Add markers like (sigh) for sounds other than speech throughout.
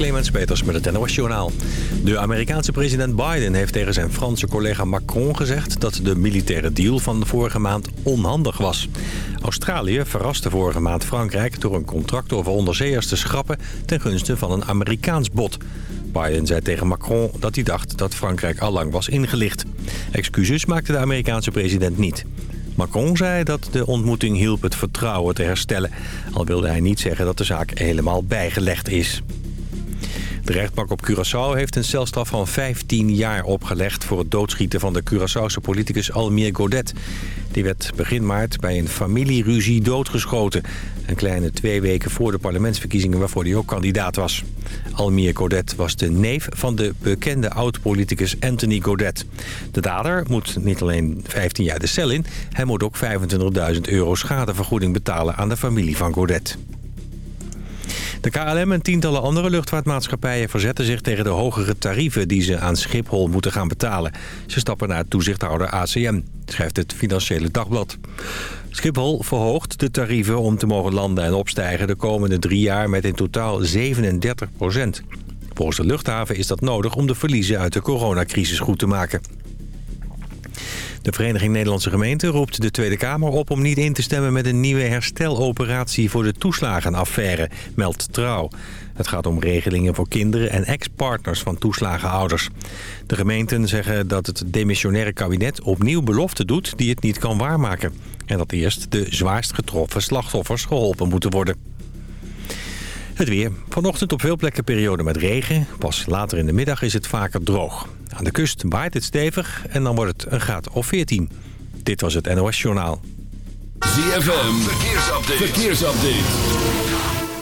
Clemens Peters met het NOS Journaal. De Amerikaanse president Biden heeft tegen zijn Franse collega Macron gezegd... dat de militaire deal van vorige maand onhandig was. Australië verraste vorige maand Frankrijk door een contract over onderzeeërs te schrappen... ten gunste van een Amerikaans bot. Biden zei tegen Macron dat hij dacht dat Frankrijk allang was ingelicht. Excuses maakte de Amerikaanse president niet. Macron zei dat de ontmoeting hielp het vertrouwen te herstellen. Al wilde hij niet zeggen dat de zaak helemaal bijgelegd is. De rechtbank op Curaçao heeft een celstraf van 15 jaar opgelegd... voor het doodschieten van de Curaçaose politicus Almir Godet. Die werd begin maart bij een familieruzie doodgeschoten. Een kleine twee weken voor de parlementsverkiezingen waarvoor hij ook kandidaat was. Almir Godet was de neef van de bekende oud-politicus Anthony Godet. De dader moet niet alleen 15 jaar de cel in... hij moet ook 25.000 euro schadevergoeding betalen aan de familie van Godet. De KLM en tientallen andere luchtvaartmaatschappijen verzetten zich tegen de hogere tarieven die ze aan Schiphol moeten gaan betalen. Ze stappen naar toezichthouder ACM, schrijft het Financiële Dagblad. Schiphol verhoogt de tarieven om te mogen landen en opstijgen de komende drie jaar met in totaal 37 procent. Volgens de luchthaven is dat nodig om de verliezen uit de coronacrisis goed te maken. De Vereniging Nederlandse Gemeenten roept de Tweede Kamer op om niet in te stemmen met een nieuwe hersteloperatie voor de toeslagenaffaire, meldt Trouw. Het gaat om regelingen voor kinderen en ex-partners van toeslagenouders. De gemeenten zeggen dat het demissionaire kabinet opnieuw beloften doet die het niet kan waarmaken. En dat eerst de zwaarst getroffen slachtoffers geholpen moeten worden. Het weer. Vanochtend op veel plekken periode met regen. Pas later in de middag is het vaker droog. Aan de kust waait het stevig en dan wordt het een graad of 14. Dit was het NOS Journaal. ZFM. Verkeersupdate. Verkeersupdate.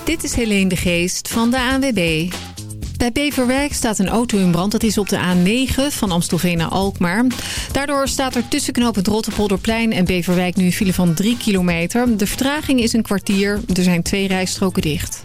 Dit is Helene de Geest van de ANWB. Bij Beverwijk staat een auto in brand. Dat is op de A9 van Amstelveen naar Alkmaar. Daardoor staat er tussen knooppunt Rotterpolderplein en Beverwijk nu een file van 3 kilometer. De vertraging is een kwartier. Er zijn twee rijstroken dicht.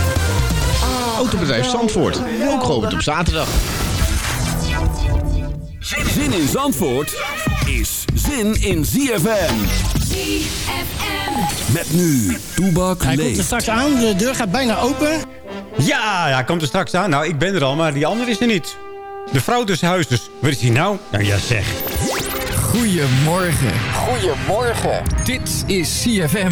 Autobedrijf Zandvoort, ook geopend op zaterdag. Zin in Zandvoort is zin in ZFM. ZFM. Met nu, Toebak Hij komt er straks aan, de deur gaat bijna open. Ja, ja, komt er straks aan. Nou, ik ben er al, maar die andere is er niet. De vrouw des huizes. Waar is hij nou? Nou ja, zeg. Goedemorgen. Goedemorgen. Dit is CFM.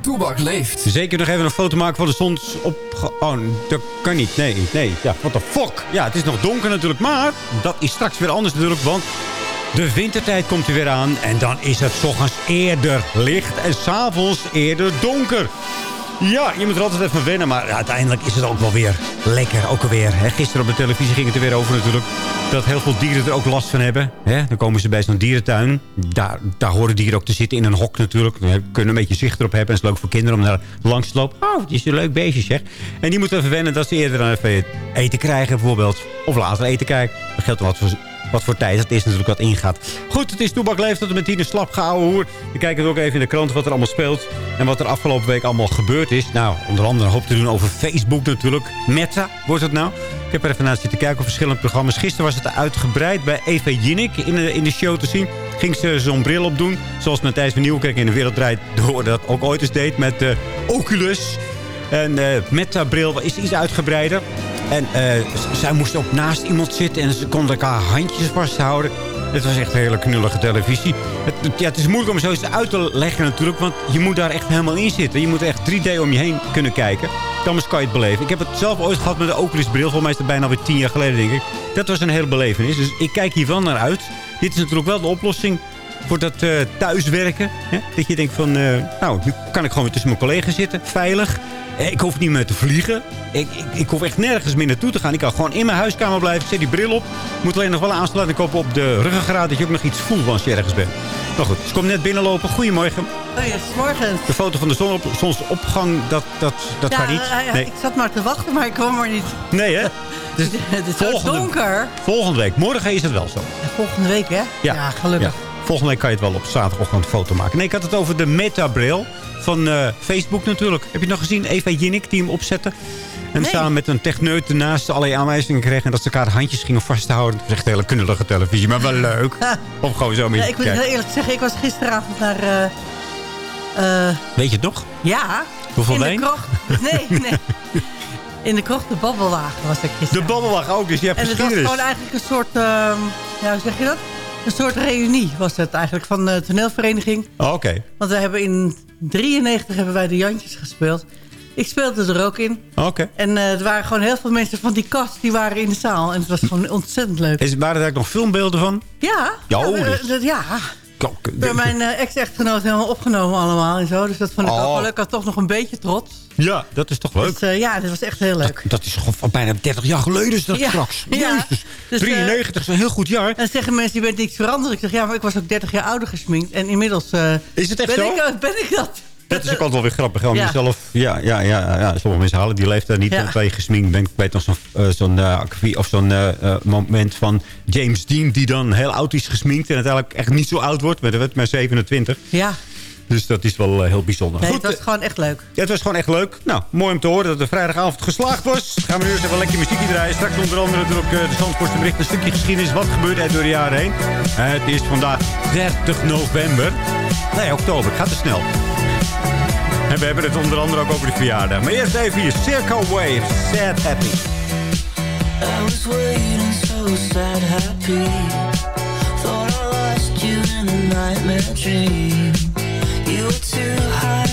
Toebak leeft. Zeker nog even een foto maken van de zonsop... Oh, dat kan niet. Nee, nee. Ja, what the fuck. Ja, het is nog donker natuurlijk. Maar dat is straks weer anders natuurlijk, want... De wintertijd komt er weer aan en dan is het ochtends eerder licht en s'avonds eerder donker. Ja, je moet er altijd even wennen, maar uiteindelijk is het ook wel weer lekker. Ook alweer. Hè. Gisteren op de televisie ging het er weer over natuurlijk. Dat heel veel dieren er ook last van hebben. Hè. Dan komen ze bij zo'n dierentuin. Daar, daar horen dieren ook te zitten in een hok natuurlijk. Dan kunnen een beetje zicht erop hebben. En het is leuk voor kinderen om daar langs te lopen. Oh, het is een leuk beestje zeg. En die moeten even wennen dat ze eerder dan even eten krijgen bijvoorbeeld. Of later eten krijgen. Dat geldt wat voor wat voor tijd het is natuurlijk wat ingaat. Goed, het is Toebak Leeft tot en met tien slap gehouden hoer. We kijken ook even in de krant wat er allemaal speelt. En wat er afgelopen week allemaal gebeurd is. Nou, onder andere een hoop te doen over Facebook natuurlijk. Meta wordt het nou. Ik heb er even naar zitten kijken op verschillende programma's. Gisteren was het uitgebreid bij Eva Jinnik in de, in de show te zien. Ging ze zo'n bril op doen. Zoals Matthijs van Nieuwkerk in de wereld draait door dat ook ooit eens deed met de Oculus. En eh Meta-bril is iets uitgebreider. En eh, zij moesten ook naast iemand zitten en ze konden elkaar handjes vasthouden. Het was echt een hele knullige televisie. Het, ja, het is moeilijk om zoiets uit te leggen natuurlijk, want je moet daar echt helemaal in zitten. Je moet echt 3D om je heen kunnen kijken. Dan kan je het beleven. Ik heb het zelf ooit gehad met de Oculus-bril. Volgens mij is het bijna alweer tien jaar geleden, denk ik. Dat was een hele belevenis. Dus ik kijk hier wel naar uit. Dit is natuurlijk wel de oplossing voor dat eh, thuiswerken. Hè? Dat je denkt van, nou, nu kan ik gewoon weer tussen mijn collega's zitten. Veilig. Ik hoef niet meer te vliegen. Ik, ik, ik hoef echt nergens meer naartoe te gaan. Ik kan gewoon in mijn huiskamer blijven. Zet die bril op. Moet alleen nog wel een aansluiting kopen op de ruggengraat. Dat je ook nog iets voelt als je ergens bent. Maar goed, ze komt net binnenlopen. Goedemorgen. Goedemorgen. De foto van de zonop zonsopgang, dat, dat, dat Ja, gaat niet. Nee. ik zat maar te wachten, maar ik kwam er niet. nee, hè? (laughs) is Het is volgende, donker. volgende week. Morgen is het wel zo. Volgende week, hè? Ja, gelukkig. Ja. Volgende week kan je het wel op zaterdagochtend een foto maken. Nee, ik had het over de metabril van eh, Facebook natuurlijk. Heb je het nog gezien? Eva Jinnik die hem opzette. En Nee. samen met een techneut ernaast allerlei aanwijzingen kregen... en dat ze elkaar de handjes gingen vasthouden. Het was echt hele knullige televisie, maar wel leuk. (laughs) Of gewoon zo met Ja, ik moet heel eerlijk zeggen, ik was gisteravond naar... eh, eh, Weet je het nog? ja. Hoeveel in wijn? de krocht. Nee, (laughs) nee. In de krocht, de babbelwagen was ik De gisteren. babbelwacht ook, dus je hebt En het was gewoon eigenlijk een soort... ehm, ja, hoe zeg je dat? Een soort reunie was het eigenlijk van de toneelvereniging. Oh, Oké. Want we hebben in 93 hebben wij de Jantjes gespeeld. Ik speelde er ook in. Oké. En eh, er waren gewoon heel veel mensen van die kast die waren in de zaal. En het was gewoon ontzettend leuk. Is, waren er eigenlijk nog filmbeelden van? Ja. Ja, oh, ja. Kok- Door mijn eh, ex-echtgenoot helemaal opgenomen allemaal en zo. Dus dat vond ik Oh. ook wel leuk. Ik had toch nog een beetje trots. Ja, dat is toch leuk. Dus eh, ja, dat was echt heel leuk. Dat is gewoon van bijna 30 jaar geleden is dat Ja, straks. ja. Jezus. Dus, eh, 93 is een heel goed jaar. En dan zeggen mensen, je bent niks veranderd. Ik zeg, ja, maar ik was ook 30 jaar ouder gesminkt. En inmiddels eh, Is het echt ben, zo? ik, eh, ben ik dat. Dat is ook altijd wel weer grappig. Gewoon Ja. jezelf, ja, ja, ja, ja, sommige mensen halen die leeftijd niet. Ja. Je gesminkt bent. Ik weet nog zo'n acquis- of zo'n eh, moment van James Dean... die dan heel oud is gesminkt en uiteindelijk echt niet zo oud wordt. Maar dat werd maar 27. Ja, Dus dat is wel heel bijzonder. nee, Goed, het was gewoon echt leuk. Ja, het was gewoon echt leuk. Nou, mooi om te horen dat de vrijdagavond geslaagd was. Gaan we nu eens even lekker muziekje draaien. Straks onder andere natuurlijk de Zandvoortse bericht. Een stukje geschiedenis. Wat gebeurde er door de jaren heen? Het is vandaag 30 november. Nee, oktober. Het gaat te snel. En we hebben het onder andere ook over de verjaardag. Maar eerst even hier. Circle Wave. Sad Happy. I was waiting so sad, happy. Thought I lost you in a nightmare dream. You were too high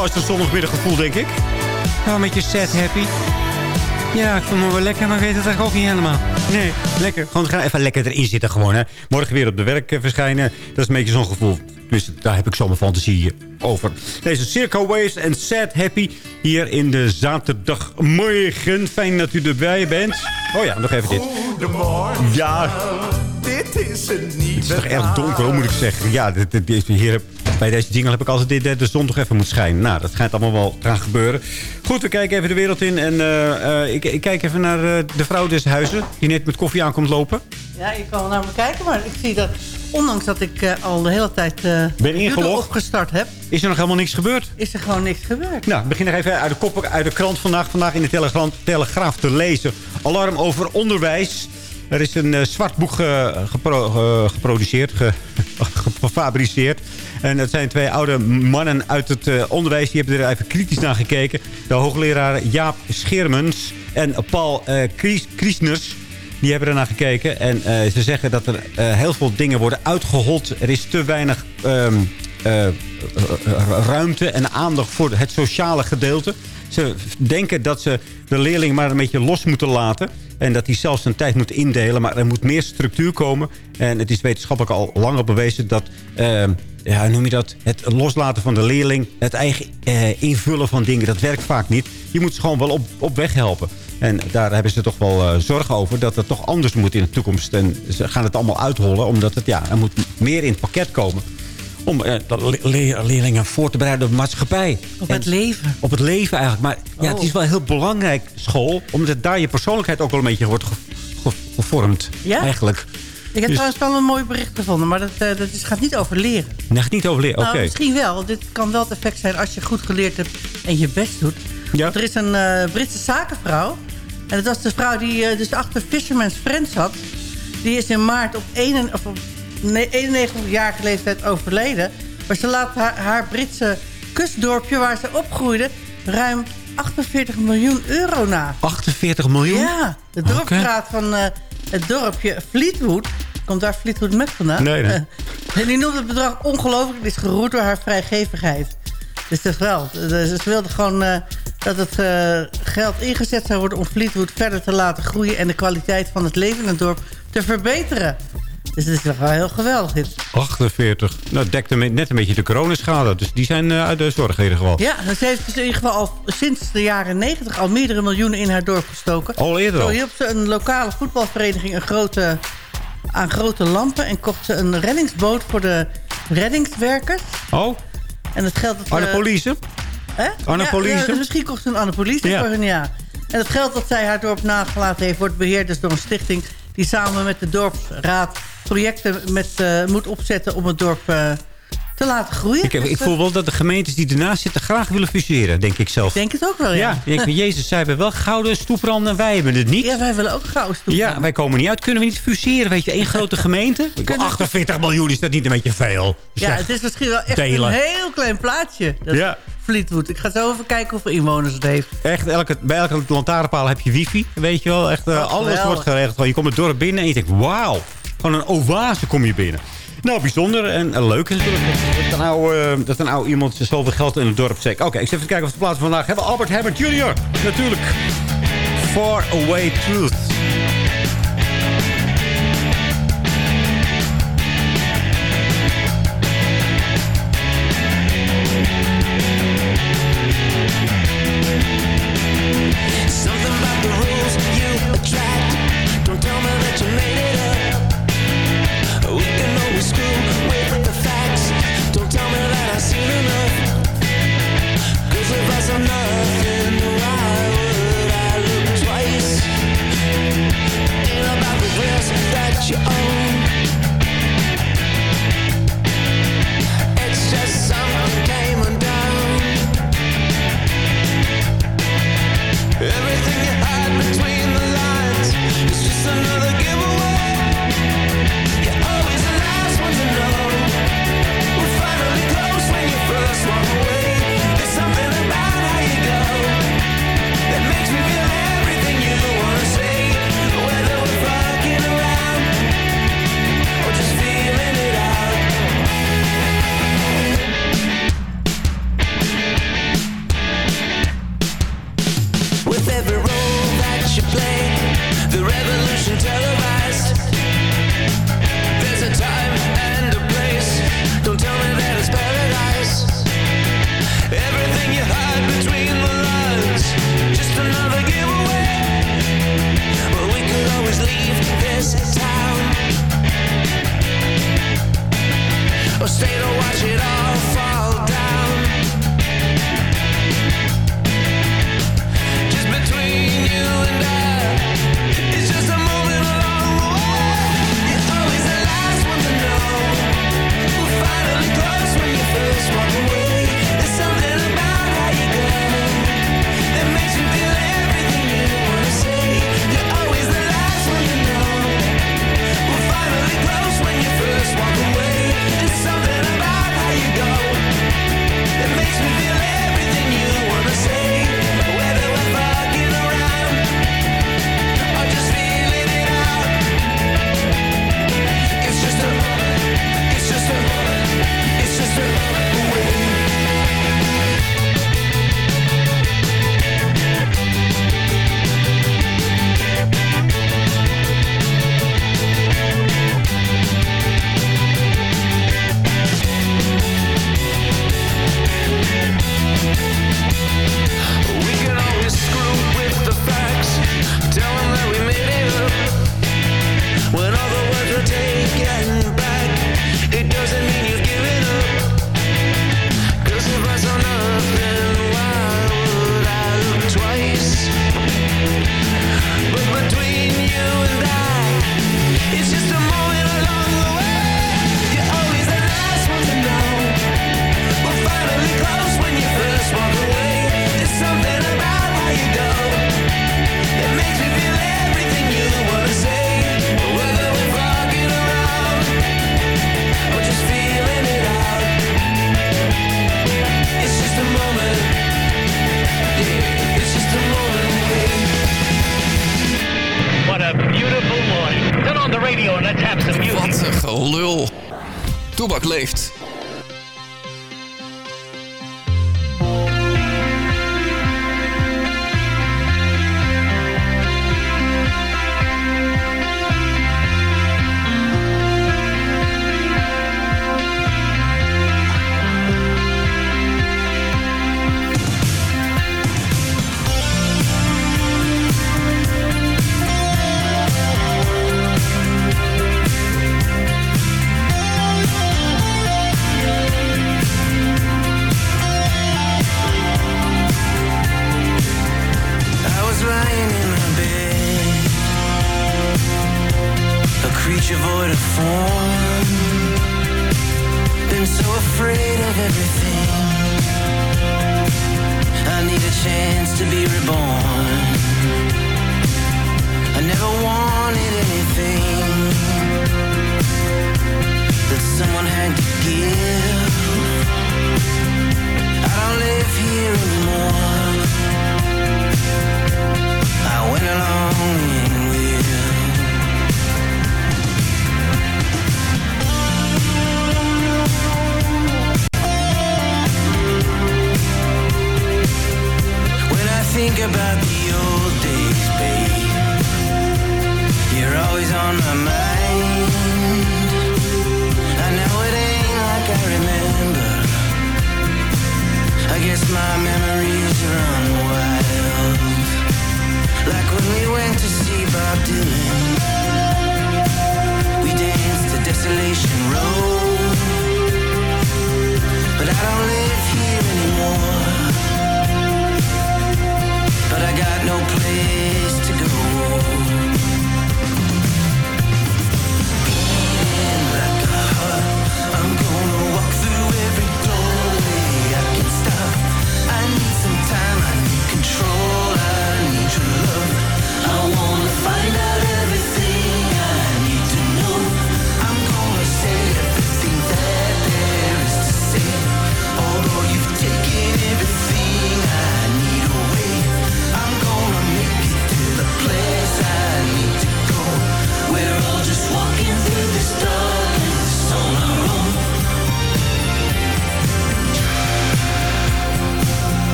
Oh, is een zondagmiddaggevoel, denk ik. Nou, een beetje sad happy. Ja, ik voel me wel lekker, maar ik weet het eigenlijk ook niet helemaal. Nee, lekker. Gewoon gaan even lekker erin zitten gewoon, hè. Morgen weer op de werk eh, verschijnen. Dat is een beetje zo'n gevoel. Dus daar heb ik zo mijn fantasie over. Deze Circo Waves en Sad Happy hier in de zaterdagmorgen. Fijn dat u erbij bent. Oh ja, nog even dit. Goedemorgen. Ja, Dit is een het nieuwe is toch erg donker, hoe moet ik zeggen. Ja, dit, dit, dit- hier, heb- bij deze jingle heb ik altijd dit, eh, de zon toch even moet schijnen. Nou, dat schijnt allemaal wel te gaan gebeuren. Goed, we kijken even de wereld in. En eh, eh, ik, ik kijk even naar eh, de vrouw des huizen. Die net met koffie aankomt lopen. Ja, je kan wel naar me kijken, maar ik zie dat... ondanks dat ik eh, al de hele tijd eh Ben ingelogd? opgestart heb... Is er nog helemaal niks gebeurd? is er gewoon niks gebeurd. Nou, ik begin nog even uit de, kop, uit de krant vandaag. Vandaag in de Telegraaf, Telegraaf te lezen. Alarm over onderwijs. Er is een eh, zwart boek eh, eh, geproduceerd, ge- (laughs) gefabriceerd. En dat zijn twee oude mannen uit het onderwijs. Die hebben er even kritisch naar gekeken. De hoogleraar Jaap Schermens en Paul Kries- Kriesners. Die hebben ernaar gekeken. En ze zeggen dat er heel veel dingen worden uitgehold. Er is te weinig ehm, eh, eh, ruimte en aandacht voor het sociale gedeelte. Ze denken dat ze de leerling maar een beetje los moeten laten. En dat hij zelfs zijn tijd moet indelen. Maar er moet meer structuur komen. En het is wetenschappelijk al langer bewezen dat... ehm, ja, noem je dat? Het loslaten van de leerling. Het eigen eh, invullen van dingen. Dat werkt vaak niet. Je moet ze gewoon wel op, op weg helpen. En daar hebben ze toch wel eh, zorgen over. Dat het toch anders moet in de toekomst. En ze gaan het allemaal uithollen. Omdat het, ja, er moet meer in het pakket komen. Om eh, de le- le- leerlingen voor te bereiden op de maatschappij. Op En- het leven. op het leven eigenlijk. Maar ja, het is wel heel belangrijk, school. Omdat daar je persoonlijkheid ook wel een beetje wordt ge- ge- gevormd. Ja? Eigenlijk. Ik heb Dus- trouwens wel een mooi bericht gevonden, maar dat, eh, dat is, gaat niet over leren. Nee, niet over leren. Oké. Nou, misschien wel. Dit kan wel het effect zijn als je goed geleerd hebt en je best doet. Ja. Want er is een eh, Britse zakenvrouw. En dat was de vrouw die dus achter Fisherman's Friends zat. Die is in maart op, 1, of op 91-jarige leeftijd overleden. Maar ze laat haar, haar Britse kustdorpje waar ze opgroeide... ruim 48 miljoen euro na. 48 miljoen? Ja, de dorpsraad van eh, het dorpje Fleetwood... Komt daar Fleetwood Mac vandaan? Nee, nee. (laughs) en die noemt het bedrag ongelooflijk. Het is geroerd door haar vrijgevigheid. Dus dat wel. Dus ze wilde gewoon eh, dat het eh, geld ingezet zou worden... om Fleetwood verder te laten groeien... en de kwaliteit van het leven in het dorp te verbeteren. Dus het is wel heel geweldig dit. 48. Nou, het dekt een- net een beetje de coronaschade. Dus die zijn eh, uit de zorg in ieder geval. Ja, en ze heeft dus in ieder geval al sinds de jaren 90 al meerdere miljoenen in haar dorp gestoken. Al eerder al? Zo hielp ze een lokale voetbalvereniging een grote, aan grote lampen... en kocht ze een reddingsboot voor de reddingswerkers. Oh, En het geld... Dat, Arne Police? Hè? Annapolise? Ja, ja, misschien kocht ze een Annapolise Ja. voor hun, ja. En het geld dat zij haar dorp nagelaten heeft... wordt beheerd dus door een stichting... die samen met de dorpsraad projecten met, eh, moet opzetten... om het dorp eh, te laten groeien. Ik, ik voel wel dat de gemeentes die ernaast zitten graag willen fuseren, denk ik zelf. ik denk het ook wel, ja. ja, ik denk, Jezus, zij hebben wel gouden stoepranden en wij hebben het niet. Ja, wij willen ook gauw stoep. Ja, wij komen niet uit. Kunnen we niet fuseren? Weet je, één grote (laughs) gemeente? Kunnen- 48 miljoen is dat niet een beetje veel? Ja, het is misschien wel echt delen. een heel klein plaatsje. Dat Ja. Fleetwood. Ik ga zo even kijken hoeveel inwoners het heeft. Echt, elke, bij elke lantaarnpaal heb je wifi. Weet je wel, echt, eh, Oh, alles wordt geregeld. Je komt het dorp binnen en je denkt, wauw. Gewoon een oase kom je binnen. Nou, bijzonder en eh, leuk is natuurlijk. Dat een oude, eh, dat een oude iemand zoveel geld in het dorp zegt. Oké, ik zit even kijken wat we plaatsen vandaag hebben. Albert Herbert Jr. Natuurlijk. Far Away Truth.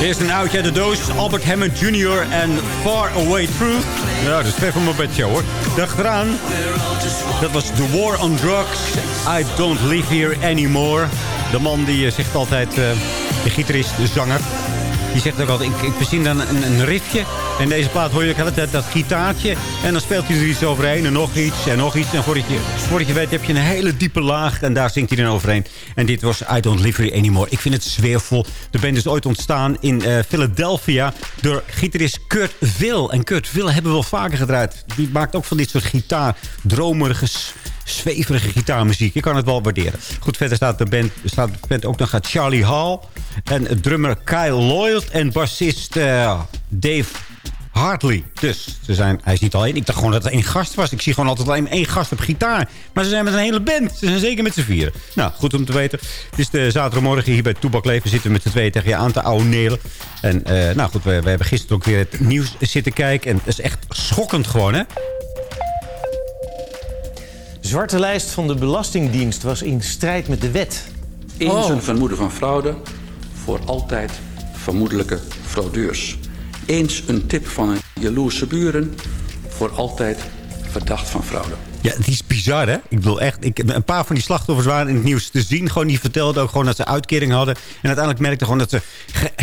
Eerst een oudje uit de doos. Albert Hammond Jr. en Far Away Truth. Ja, dat is ver van mijn bedje hoor. Dag eraan. Dat was The War on Drugs. I Don't Live Here Anymore. De man die eh, zegt altijd... eh, de gitarist, de zanger. Die zegt ook altijd... Ik, ik dan een, een riffje. En deze plaat hoor je ook altijd dat, dat gitaartje. En dan speelt hij er iets overheen. En nog iets. En nog iets. En voordat je, voordat je weet heb je een hele diepe laag. En daar zingt hij dan overheen. En dit was I Don't Live Here Anymore. Ik vind het zweervol. De band is ooit ontstaan in eh, Philadelphia. Door gitarist Kurt Will. En Kurt Will hebben we wel vaker gedraaid. Die maakt ook van dit soort gitaar. Dromerige zweverige gitaarmuziek. Je kan het wel waarderen. Goed, verder staat de band, staat de band ook nog gaat Charlie Hall. En drummer Kyle Lloyd. En bassist eh, Dave Hartley. Dus ze zijn, hij is niet alleen. Ik dacht gewoon dat er één gast was. Ik zie gewoon altijd alleen één gast op gitaar. Maar ze zijn met een hele band. Ze zijn zeker met z'n vieren. Nou, goed om te weten. Het is de zaterdagmorgen hier bij Toebak Leven. Zitten we met z'n tweeën tegen je aan te ouwenelen. En eh, nou goed, we, we hebben gisteren ook weer het nieuws zitten kijken. En het is echt schokkend gewoon, hè? Zwarte lijst van de Belastingdienst was in strijd met de wet. Eens een vermoeden van fraude, voor altijd vermoedelijke fraudeurs. Eens een tip van een jaloerse buren, voor altijd verdacht van fraude. Ja, het is bizar, hè? Ik bedoel echt, ik, een paar van die slachtoffers waren in het nieuws te zien. Gewoon, die vertelden ook gewoon dat ze uitkering hadden. En uiteindelijk merkten gewoon dat ze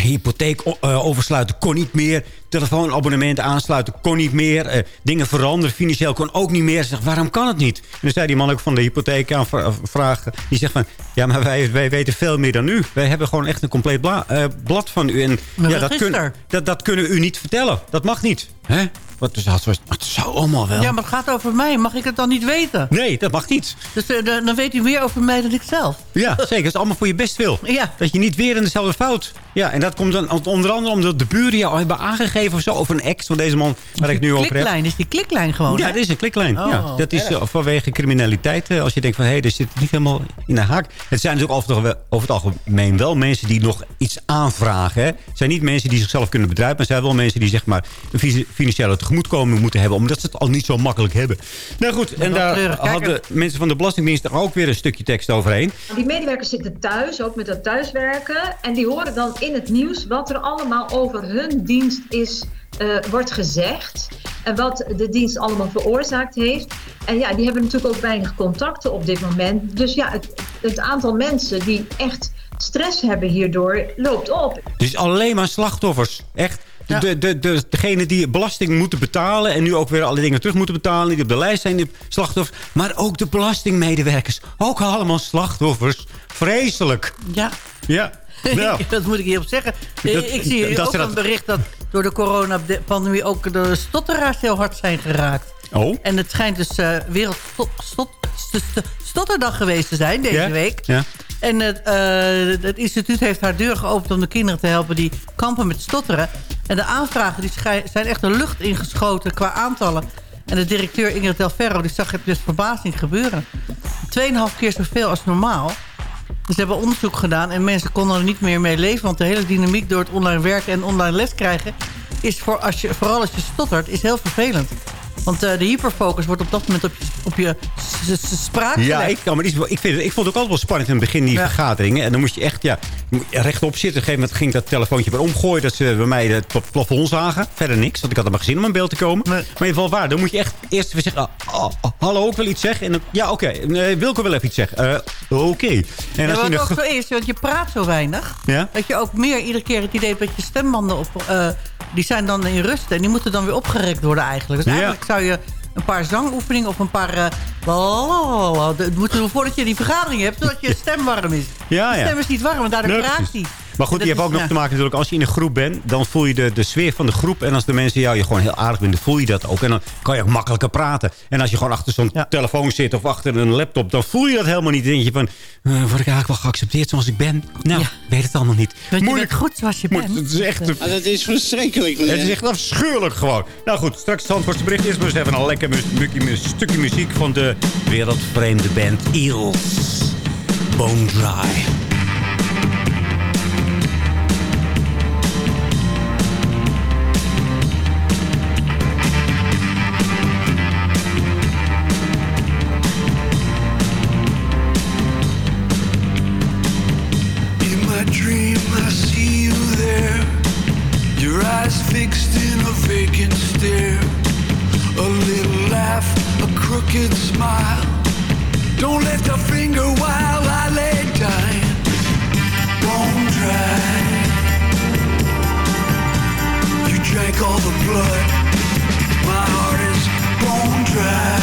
hypotheek eh, oversluiten kon niet meer. Telefoonabonnementen aansluiten kon niet meer. eh, dingen veranderen financieel kon ook niet meer. Ze zegt, waarom kan het niet? En dan zei die man ook van de hypotheek aan vragen. Die zegt van, ja, maar wij, wij weten veel meer dan u. Wij hebben gewoon echt een compleet bla- eh, blad van u. En ja, dat, kun, dat, dat kunnen we u niet vertellen. Dat mag niet. Hè? Wat is dat? Het zou allemaal wel. Ja, maar het gaat over mij. Mag ik het dan niet weten? Nee, dat mag niet. Dus eh, dan dan weet u meer over mij dan ik zelf. Ja, zeker. Het is allemaal voor je best wil. Ja. Dat je niet weer in dezelfde fout. Ja, en dat komt dan onder andere omdat de buren jou hebben aangegeven of zo. Over een ex van deze man waar ik nu over heb. Kliklijn, is die kliklijn gewoon, Ja, hè? dat is een kliklijn. Oh, ja, dat is erg. eh, vanwege criminaliteit. eh, Als je denkt van, hé, hey, dit zit niet helemaal in de haak. Het zijn natuurlijk over het, over het algemeen wel mensen die nog iets aanvragen. Hè. Het zijn niet mensen die zichzelf kunnen bedrijven. Maar het zijn wel mensen die zeg maar een fi- financiële tegemoetkoming moeten hebben. Omdat ze het al niet zo makkelijk hebben. Nou goed, en daar. Kijk, hadden mensen van de Belastingdienst er ook weer een stukje tekst overheen. Die medewerkers zitten thuis, ook met dat thuiswerken. En die horen dan in het nieuws wat er allemaal over hun dienst is, eh, wordt gezegd. En wat de dienst allemaal veroorzaakt heeft. En ja, die hebben natuurlijk ook weinig contacten op dit moment. Dus ja, het, het aantal mensen die echt stress hebben hierdoor loopt op. Dus alleen maar slachtoffers. Echt. De, de, de, de, degene die belasting moeten betalen... en nu ook weer alle dingen terug moeten betalen... die op de lijst zijn, die slachtoffers. Maar ook de belastingmedewerkers. Ook allemaal slachtoffers. Vreselijk. Ja. Ja. (laughs) Dat moet ik hierop zeggen. Dat- ik zie hier ook een bericht dat door de coronapandemie ook de stotteraars heel hard zijn geraakt. Oh. En het schijnt dus eh wereld stot, stot, st- st- stotterdag geweest te zijn deze week. Ja. En het, eh, het instituut heeft haar deur geopend om de kinderen te helpen die kampen met stotteren. En de aanvragen die zijn echt de lucht ingeschoten qua aantallen. En de directeur Ingrid Del Ferro die zag het dus verbazing gebeuren. 2,5 keer zoveel als normaal. Dus ze hebben onderzoek gedaan en mensen konden er niet meer mee leven. Want de hele dynamiek door het online werken en online les krijgen... is voor als je, vooral als je stottert, is heel vervelend. Want eh, de hyperfocus wordt op dat moment op je, op je spraak Ja, ik, kan niet, ik, vind ik vond het ook altijd wel spannend in het begin, die Ja. vergaderingen. En dan moest je echt ja, rechtop zitten. Op een gegeven moment ging dat telefoontje weer omgooien... dat ze bij mij het pla- plafond zagen. Verder niks, want ik had er maar gezin om in beeld te komen. Maar in ieder geval waar, dan moet je echt eerst even zeggen... ah, ah, ah, hallo, ik wil iets zeggen. En dan, ja, oké, okay. Wilco wil even iets zeggen. Eh, oké. En Ja, als je wat nog- ook zo is, want je praat zo weinig... Ja? dat je ook meer iedere keer het idee hebt dat je stembanden op... eh, die zijn dan in rust en die moeten dan weer opgerekt worden eigenlijk. Dus Ja. eigenlijk zou je een paar zangoefeningen of een paar... lalalala, dat moeten voordat je die vergadering hebt... zodat je stem warm is. Ja, Je ja. stem is niet warm en daardoor precies. die. Maar goed, je hebt is- ook nog ja. te maken natuurlijk... als je in een groep bent, dan voel je de, de sfeer van de groep. En als de mensen jou je gewoon heel aardig vinden, voel je dat ook. En dan kan je ook makkelijker praten. En als je gewoon achter zo'n telefoon zit of achter een laptop... dan voel je dat helemaal niet. Dan denk je van, eh, word ik eigenlijk wel geaccepteerd zoals ik ben? Nou, weet het allemaal niet. Want je Moeilijk. bent goed zoals je bent. Het is echt... dat is verschrikkelijk. Het is echt afschuwelijk gewoon. Nou goed, straks het bericht. Eerst maar eens even een lekker stukje muziek van de wereldvreemde band Eels. Bone Dry. Eyes fixed in a vacant stare. A little laugh, a crooked smile. Don't lift a finger while I lay dying. Bone dry. You drank all the blood. My heart is bone dry.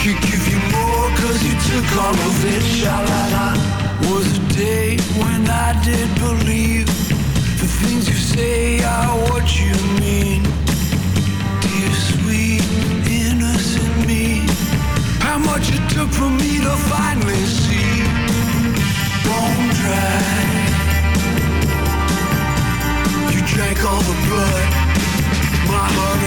Could give you more cause you took all of it. Sha-la-la. Was a day when I did believe took for me to finally see. Bone dry. You drank all the blood. My heart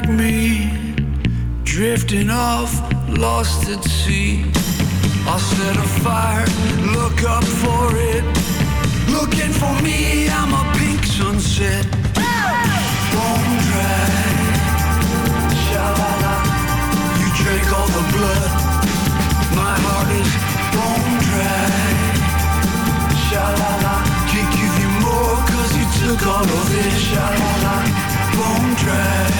like me, drifting off, lost at sea. I'll set a fire, look up for it. Looking for me, I'm a pink sunset. Bone dry, sha-la-la. You drank all the blood. My heart is bone dry, sha-la-la. Can't give you more 'cause you took all of it, sha-la-la. Bone dry.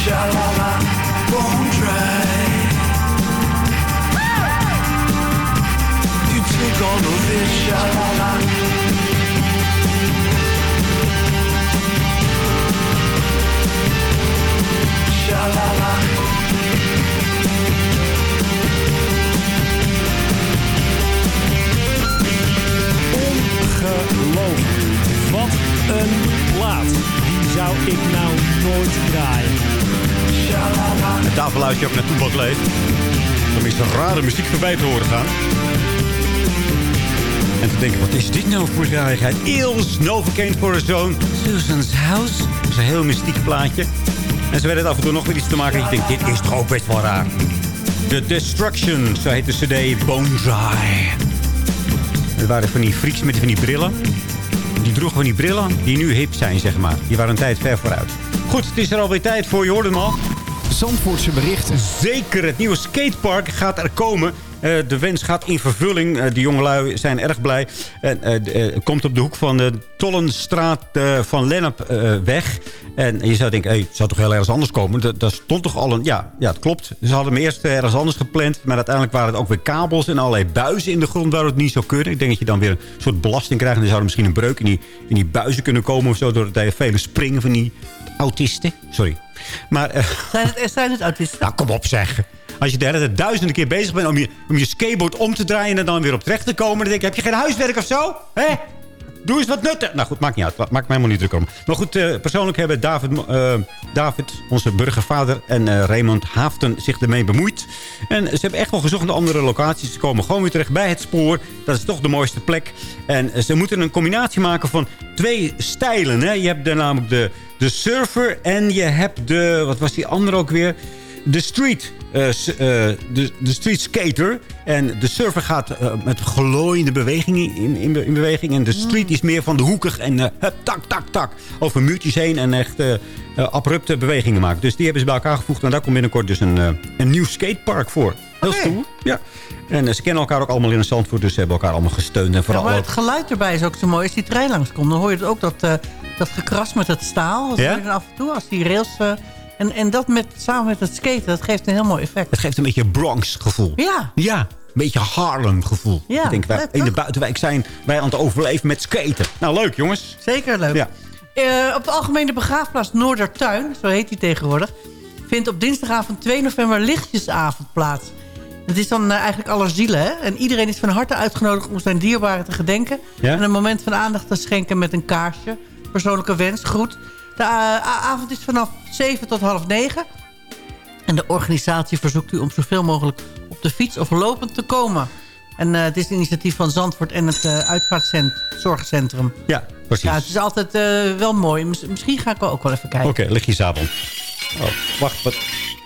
Sha-la-la, bone dry. You took all of it, sha-la-la. Sha-la-la. Wat een plaat. Die zou ik nou nooit draaien. Het tafelluisje ook naar Toebak leeft. Dan is er rare muziek voorbij te horen gaan. En te denken, wat is dit nou voor rarigheid? Eels, Novocaine voor zoon. Susan's House. Dat is een heel mystiek plaatje. En ze werden het af en toe nog weer iets te maken. En je denkt, dit is toch ook best wel raar. The Destruction, zo heet de cd Bone Dry. Het waren van die freaks met van die brillen. Die droegen van die brillen die nu hip zijn, zeg maar. Die waren een tijd ver vooruit. Goed, het is er alweer tijd voor, je hoorde hem al. Zandvoortse berichten. Zeker, het nieuwe skatepark gaat er komen. Eh, de wens gaat in vervulling. Eh, de jongelui zijn erg blij. En, eh, komt op de hoek van de Tollenstraat van Lennepweg. en je zou denken, hey, het zou toch heel ergens anders komen? Da- Daar stond toch al een... Ja, ja, het klopt. Ze hadden hem eerst ergens anders gepland. Maar uiteindelijk waren het ook weer kabels en allerlei buizen in de grond... waar het niet zou kunnen. Ik denk dat je dan weer een soort belasting krijgt. En dan zou er misschien een breuk in die, in die buizen kunnen komen of zo... door het vele springen van die autisten. Sorry. Maar... Zijn het, zijn het autisten? (laughs) nou, kom op zeg. Als je de hele tijd duizenden keer bezig bent om je, om je skateboard om te draaien... en dan weer op terecht te komen... dan denk ik, heb je geen huiswerk of zo? Hè? Doe eens wat nutten. Nou goed, maakt niet uit. Maakt mij helemaal niet druk om. Maar goed, eh, persoonlijk hebben David, eh, David, onze burgervader... en eh, Raymond Haften zich ermee bemoeid. En ze hebben echt wel gezocht naar andere locaties. Ze komen gewoon weer terecht bij het spoor. Dat is toch de mooiste plek. En ze moeten een combinatie maken van twee stijlen. Hè? Je hebt namelijk de, de surfer en je hebt de... Wat was die andere ook weer? De street, eh, eh, de, de street skater. En de surfer gaat eh, met glooiende bewegingen in, in, be- in beweging. En de street is meer van de hoekig en hup, tak, tak, tak. Over muurtjes heen en echt abrupte bewegingen maakt. Dus die hebben ze bij elkaar gevoegd. En daar komt binnenkort dus een, een nieuw skatepark voor. Heel Oké. stoer. Ja. En ze kennen elkaar ook allemaal in een Zandvoort. Dus ze hebben elkaar allemaal gesteund. En Ja, vooral maar het geluid erbij is ook zo mooi. Als die trein langskomt, dan hoor je het ook dat, dat gekras met het staal. Dat Ja? dan af en toe. Als die rails... en, en dat met, samen met het skaten, dat geeft een heel mooi effect. het geeft een beetje een Bronx gevoel. Ja. Ja, een beetje Harlem gevoel. Ja, Ik denk, wij in de buitenwijk zijn wij aan het overleven met skaten. Nou, leuk jongens. Zeker leuk. Ja. Eh, op de algemene begraafplaats Noordertuin, zo heet die tegenwoordig... vindt op dinsdagavond 2 november lichtjesavond plaats. Het is dan eh, eigenlijk alle zielen, hè? En iedereen is van harte uitgenodigd om zijn dierbaren te gedenken... Ja? en een moment van aandacht te schenken met een kaarsje. Persoonlijke wens, groet. De eh, avond is vanaf 7 tot half 9. En de organisatie verzoekt u om zoveel mogelijk op de fiets of lopend te komen. En eh, het is een initiatief van Zandvoort en het uh, uitvaartzorgcentrum. Ja, precies. Ja, het is altijd eh, wel mooi. Mis- misschien ga ik wel ook wel even kijken. Oké, lichtjesavond. Oh, wacht, wat?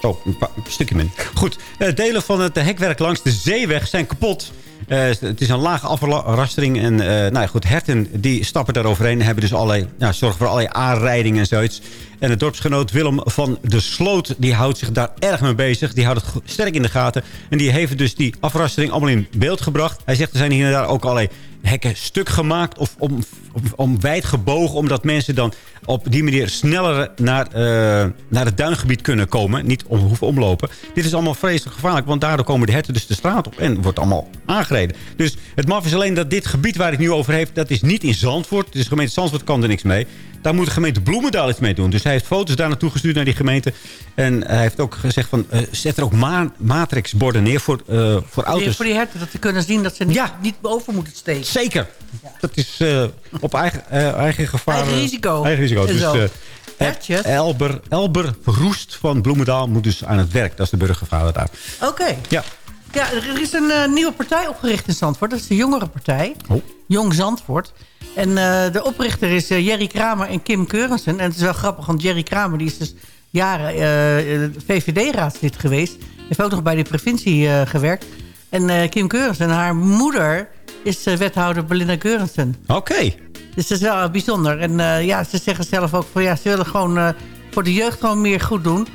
Oh, een, pa- een stukje min. Goed, eh, delen van het hekwerk langs de zeeweg zijn kapot. Eh, het is een lage afrastering. En eh, nou ja, goed, herten die stappen daar overheen. Hebben dus allerlei, zorgen voor allerlei aanrijdingen en zoiets. En het dorpsgenoot Willem van de Sloot... die houdt zich daar erg mee bezig. Die houdt het sterk in de gaten. En die heeft dus die afrastering allemaal in beeld gebracht. Hij zegt, er zijn hier en daar ook allerlei hekken stuk gemaakt... of om, om, om wijd gebogen... omdat mensen dan op die manier sneller naar, eh, naar het duingebied kunnen komen. Niet om, hoeven omlopen. Dit is allemaal vreselijk gevaarlijk... want daardoor komen de herten dus de straat op... en wordt allemaal aangereden. Dus het maf is alleen dat dit gebied waar ik nu over heeft... dat is niet in Zandvoort. Dus de gemeente Zandvoort kan er niks mee. Daar moet de gemeente Bloemendaal iets mee doen. Dus hij heeft foto's daar naartoe gestuurd naar die gemeente. En hij heeft ook gezegd van... eh, zet er ook ma matrixborden neer voor, eh, voor auto's. Voor die herten, dat ze kunnen zien dat ze niet, niet over moeten steken. Zeker. Dat is eh, op eigen, eigen gevaar. Eigen risico. Eigen risico. En Dus, zo. Hertjes. Elber, Elber Roest van Bloemendaal moet dus aan het werk. Dat is de burgervader daar. Oké. Ja. Ja, er is een eh, nieuwe partij opgericht in Zandvoort. Dat is de Jongerenpartij. Oh. Jong Zandvoort. En eh, de oprichter is eh, Jerry Kramer en Kim Keurensen. En het is wel grappig, want Jerry Kramer die is dus jaren VVD-raadslid geweest. Heeft ook nog bij de provincie gewerkt. En Kim Keurensen, haar moeder, is wethouder Belinda Keurensen. Oké. Dus dat is wel bijzonder. En ja, ze zeggen zelf ook van ja, ze willen gewoon voor de jeugd gewoon meer goed doen.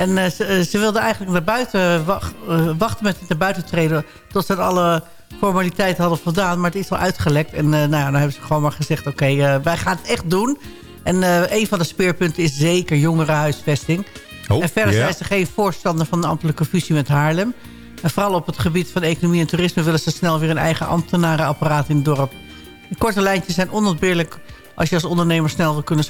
En eh, ze, eh, ze wilden eigenlijk naar buiten wacht, eh, wachten met het naar buiten treden tot ze alle formaliteiten hadden voldaan. Maar het is al uitgelekt. En nou ja, dan hebben ze gewoon maar gezegd, oké, wij gaan het echt doen. En een van de speerpunten is zeker jongerenhuisvesting. Oh, en verder zijn ze geen voorstander van de ambtelijke fusie met Haarlem. En vooral op het gebied van economie en toerisme willen ze snel weer een eigen ambtenarenapparaat in het dorp. De korte lijntjes zijn onontbeerlijk als je als ondernemer snel wil kunnen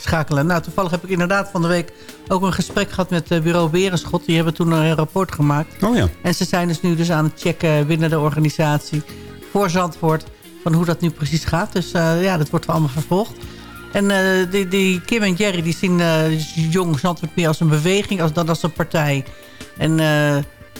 schakelen. Nou, toevallig heb ik inderdaad van de week ook een gesprek gehad met eh, bureau Berenschot. Die hebben toen een rapport gemaakt. Oh ja. En ze zijn dus nu dus aan het checken binnen de organisatie voor Zandvoort... van hoe dat nu precies gaat. Dus eh, ja, dat wordt wel allemaal vervolgd. En eh, die, die Kim en Jerry die zien eh, Jong Zandvoort meer als een beweging... als dan als een partij. En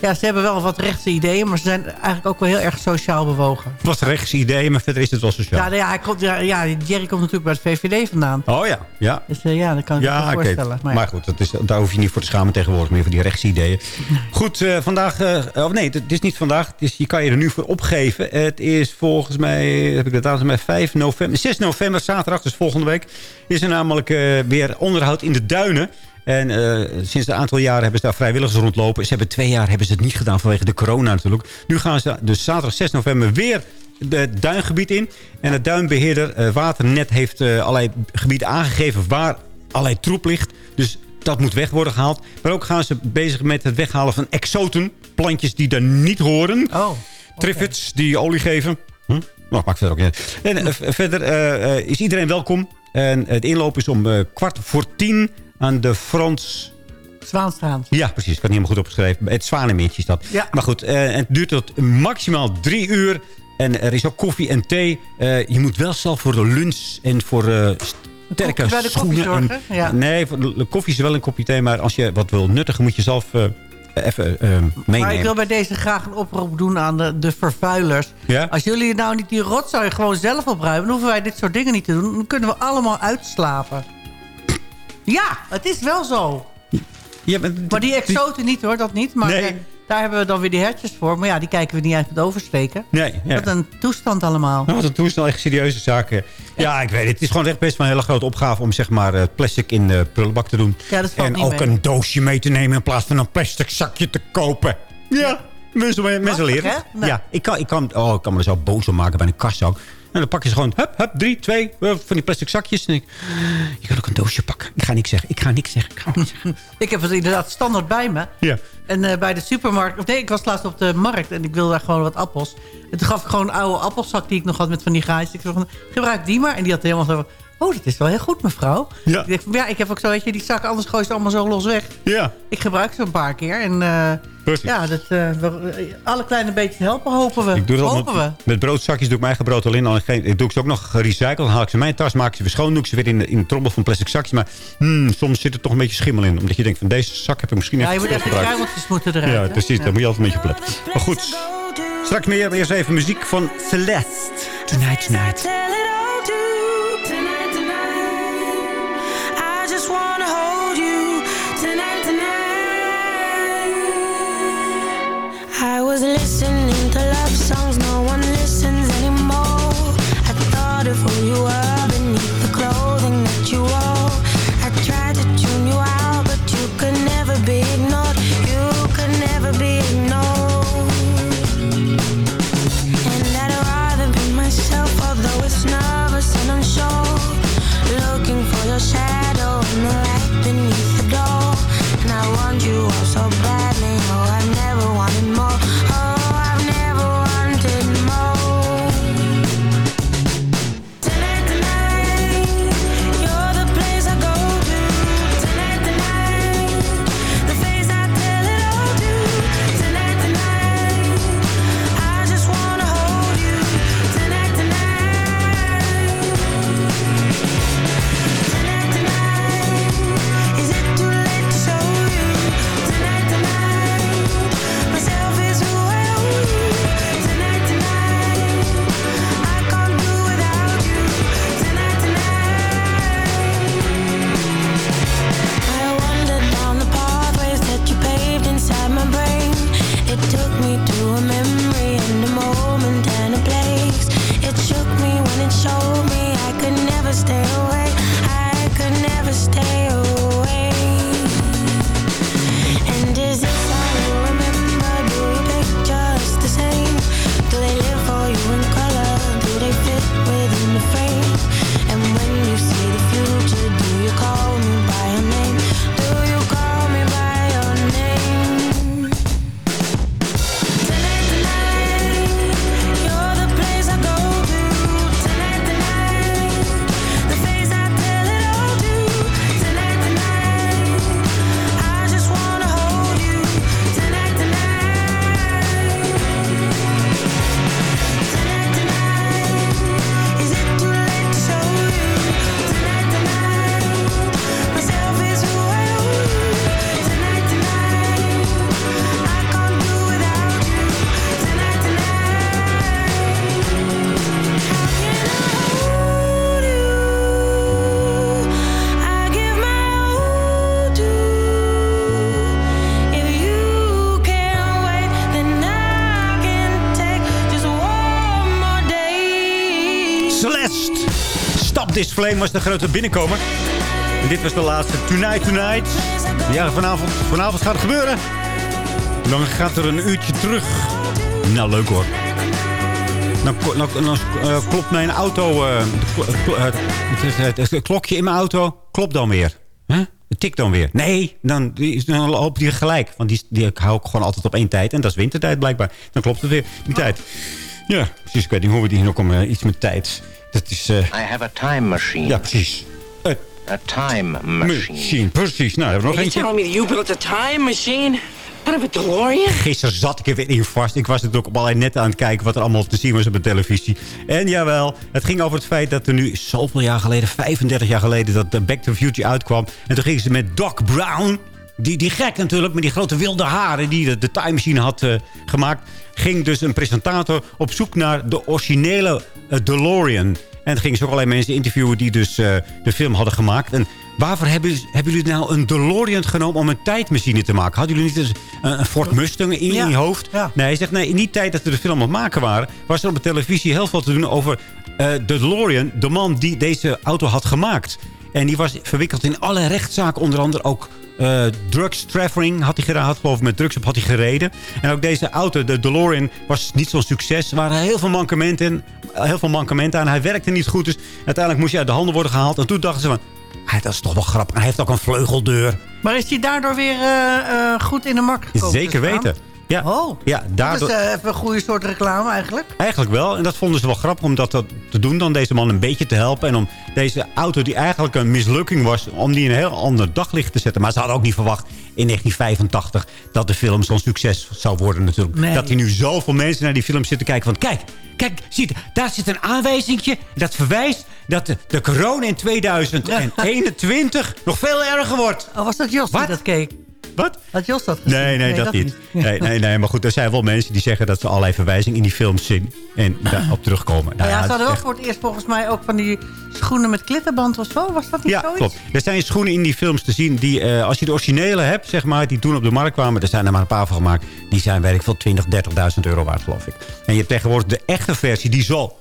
ja, ze hebben wel wat rechtse ideeën... maar ze zijn eigenlijk ook wel heel erg sociaal bewogen. Het was rechts idee, maar verder is het wel sociaal. Ja, nou ja, hij komt, ja, ja, Jerry komt natuurlijk bij het VVD vandaan. Oh ja, ja. Dus eh, ja, dat kan ik me Ja, oké. voorstellen. Maar, goed, dat is, daar hoef je niet voor te schamen tegenwoordig meer voor die rechtsideeën. (laughs) Goed, eh, vandaag... eh, of nee, het is niet vandaag. Het is, je kan je er nu voor opgeven. Het is volgens mij... Heb ik de datum bij 5 november... 6 november, zaterdag, dus volgende week... is er namelijk weer onderhoud in de duinen. En eh, sinds een aantal jaren hebben ze daar vrijwilligers rondlopen. Ze hebben twee jaar hebben ze het niet gedaan vanwege de corona natuurlijk. Nu gaan ze dus zaterdag 6 november weer het duingebied in. En het duinbeheerder eh, Waternet heeft eh, allerlei gebieden aangegeven waar allerlei troep ligt. Dus dat moet weg worden gehaald. Maar ook gaan ze bezig met het weghalen van exoten. Plantjes die daar niet horen. Oh, Triffids die olie geven. Hm? Nou, maakt verder ook niet. En verder is iedereen welkom. En het inloop is om kwart voor tien aan de Frans... Zwaanstraat. Ja, precies. Ik had niet helemaal goed opgeschreven. Het Zwanemeertje is dat. Ja. Maar goed, eh, het duurt tot maximaal drie uur. En er is ook koffie en thee. Eh, je moet wel zelf voor de lunch en voor eh sterke bij de koffie en- zorgen? Ja. Nee, voor de, de koffie is wel een kopje thee. Maar als je wat wil nuttigen, moet je zelf even eh, meenemen. Maar ik wil bij deze graag een oproep doen aan de, de vervuilers. Ja? Als jullie nou niet die rotzooi gewoon zelf opruimen... dan hoeven wij dit soort dingen niet te doen. Dan kunnen we allemaal uitslapen. Ja, het is wel zo. Ja, maar, Maar die exoten niet hoor, dat niet. Maar Nee. eh, daar hebben we dan weer die hertjes voor. Maar ja, die kijken we niet uit met oversteken. Nee, ja. Wat een toestand allemaal. Nou, wat een toestel, echt serieuze zaken. Ja, ik weet het. Het is gewoon echt best wel een hele grote opgave om zeg maar het plastic in de prullenbak te doen. Ja, dat valt en niet ook mee. een doosje mee te nemen in plaats van een plastic zakje te kopen. Ja, mensen, leren. Nee. Ja, ik kan, ik, kan, oh, ik kan me er zo boos om maken bij een kastzak. En dan pak je ze gewoon, hup, hup, drie, twee, eh, van die plastic zakjes. En ik, je kan ook een doosje pakken. Ik ga niks zeggen, ik ga niks zeggen. Ik ga niks zeggen. (laughs) Ik heb het inderdaad standaard bij me. Ja. En eh, bij de supermarkt... Of nee, ik was laatst op de markt en ik wilde daar gewoon wat appels. En toen gaf ik gewoon een oude appelzak die ik nog had met van die gaatjes. Ik zei van, gebruik die maar. En die had helemaal zo. Oh, dat is wel heel goed, mevrouw. Ja. Ik dacht, ja, ik heb ook zo, weet je, die zakken, anders gooi je ze allemaal zo los weg. Ja, Ik gebruik ze een paar keer. En eh, ja, dat, eh, we- eh, alle kleine beetjes helpen, hopen we. Ik doe dat hopen we. met, met broodzakjes doe ik mijn eigen brood al in. Dan geen- ik doe ze ook nog gerecycled. Dan haal ik ze in mijn tas, maak ik ze weer schoon. Doe ik ze weer in, de- in trommel van plastic zakjes. Maar hmm, soms zit er toch een beetje schimmel in. Omdat je denkt van deze zak heb ik misschien Ja, even je moet echt de gebruikt. kruimeltjes moeten eruit. Ja, hè? precies. Ja. Daar moet je altijd een beetje op letten. Maar goed, straks meer. Eerst even muziek van Celeste. Tonight, tonight. Was de grote binnenkomer. En dit was de laatste Tonight Tonight. Ja, vanavond, vanavond gaat het gebeuren. Dan gaat er een uurtje terug. Nou, leuk hoor. Dan, eh, klopt mijn auto... klo- het, het- klokje in mijn auto klopt dan weer. Huh? Het tikt dan weer. Nee, dan, dan loopt die gelijk. Want die, die hou ik gewoon altijd op één tijd. En dat is wintertijd blijkbaar. Dan klopt het weer, die tijd. Ja, precies. Ik weet niet hoe we die nog komen. Iets met tijd. Dat is... eh, I have a time machine. ja, precies. Eh, A time machine. machine, precies. Nou, hebben we nog Are you eentje. telling me that you built a time machine out of a DeLorean? Gisteren zat ik er weer in vast. Ik was natuurlijk op allerlei netten aan het kijken wat er allemaal te zien was op de televisie. En jawel, het ging over het feit dat er nu zoveel jaar geleden, 35 jaar geleden, dat de Back to the Future uitkwam. En toen gingen ze met Doc Brown, die, die gek natuurlijk, met die grote wilde haren die de, de time machine had eh, gemaakt. Ging dus een presentator op zoek naar de originele eh, DeLorean. En gingen ze ook allerlei mensen interviewen die dus eh, de film hadden gemaakt. En waarvoor hebben, hebben jullie nou een DeLorean genomen om een tijdmachine te maken? Hadden jullie niet eens een, een Ford Mustang in, je hoofd? Nee, hij zegt, nee, in die tijd dat we de film aan het maken waren... was er op de televisie heel veel te doen over de DeLorean. De man die deze auto had gemaakt. En die was verwikkeld in alle rechtszaken. Onder andere ook eh drugs trafficking had hij gedaan. Had geloof ik met drugs op had hij gereden. En ook deze auto, de DeLorean, was niet zo'n succes. Er waren heel veel mankementen, in, heel veel mankementen aan. Hij werkte niet goed. Dus uiteindelijk moest hij uit de handen worden gehaald. En toen dachten ze van... Ah, dat is toch wel grappig. Hij heeft ook een vleugeldeur. Maar is hij daardoor weer eh, eh, goed in de markt gekomen? Zeker weten. Ja, Oh, ja dat daardoor... is eh, even een goede soort reclame eigenlijk. Eigenlijk wel. En dat vonden ze wel grappig om dat te- doen. Dan deze man een beetje te helpen. En om deze auto die eigenlijk een mislukking was... om die in een heel ander daglicht te zetten. Maar ze hadden ook niet verwacht in 1985... dat de film zo'n succes zou worden natuurlijk. Nee. Dat er nu zoveel mensen naar die film zitten kijken. Van kijk, kijk, zie je, daar zit een aanwijzingje. Dat verwijst dat de, de corona in 2021 (laughs) nog veel erger wordt. Oh, was dat Jos die dat keek? Wat? Had Jos dat gezien? Nee, nee, dat, niet. Nee, nee, nee, maar goed, er zijn wel mensen die zeggen dat ze allerlei verwijzingen in die films zien. En daarop terugkomen. Nou Nou ja, het ze hadden wel echt- voor het eerst volgens mij ook van die schoenen met klittenband of zo. Was dat niet Ja, zoiets? klopt. Er zijn schoenen in die films te zien die, eh, als je de originele hebt, zeg maar, die toen op de markt kwamen, er zijn er maar een paar van gemaakt, die zijn, weet ik veel, 20, 30.000 euro waard, geloof ik. En je hebt tegenwoordig de echte versie, die zo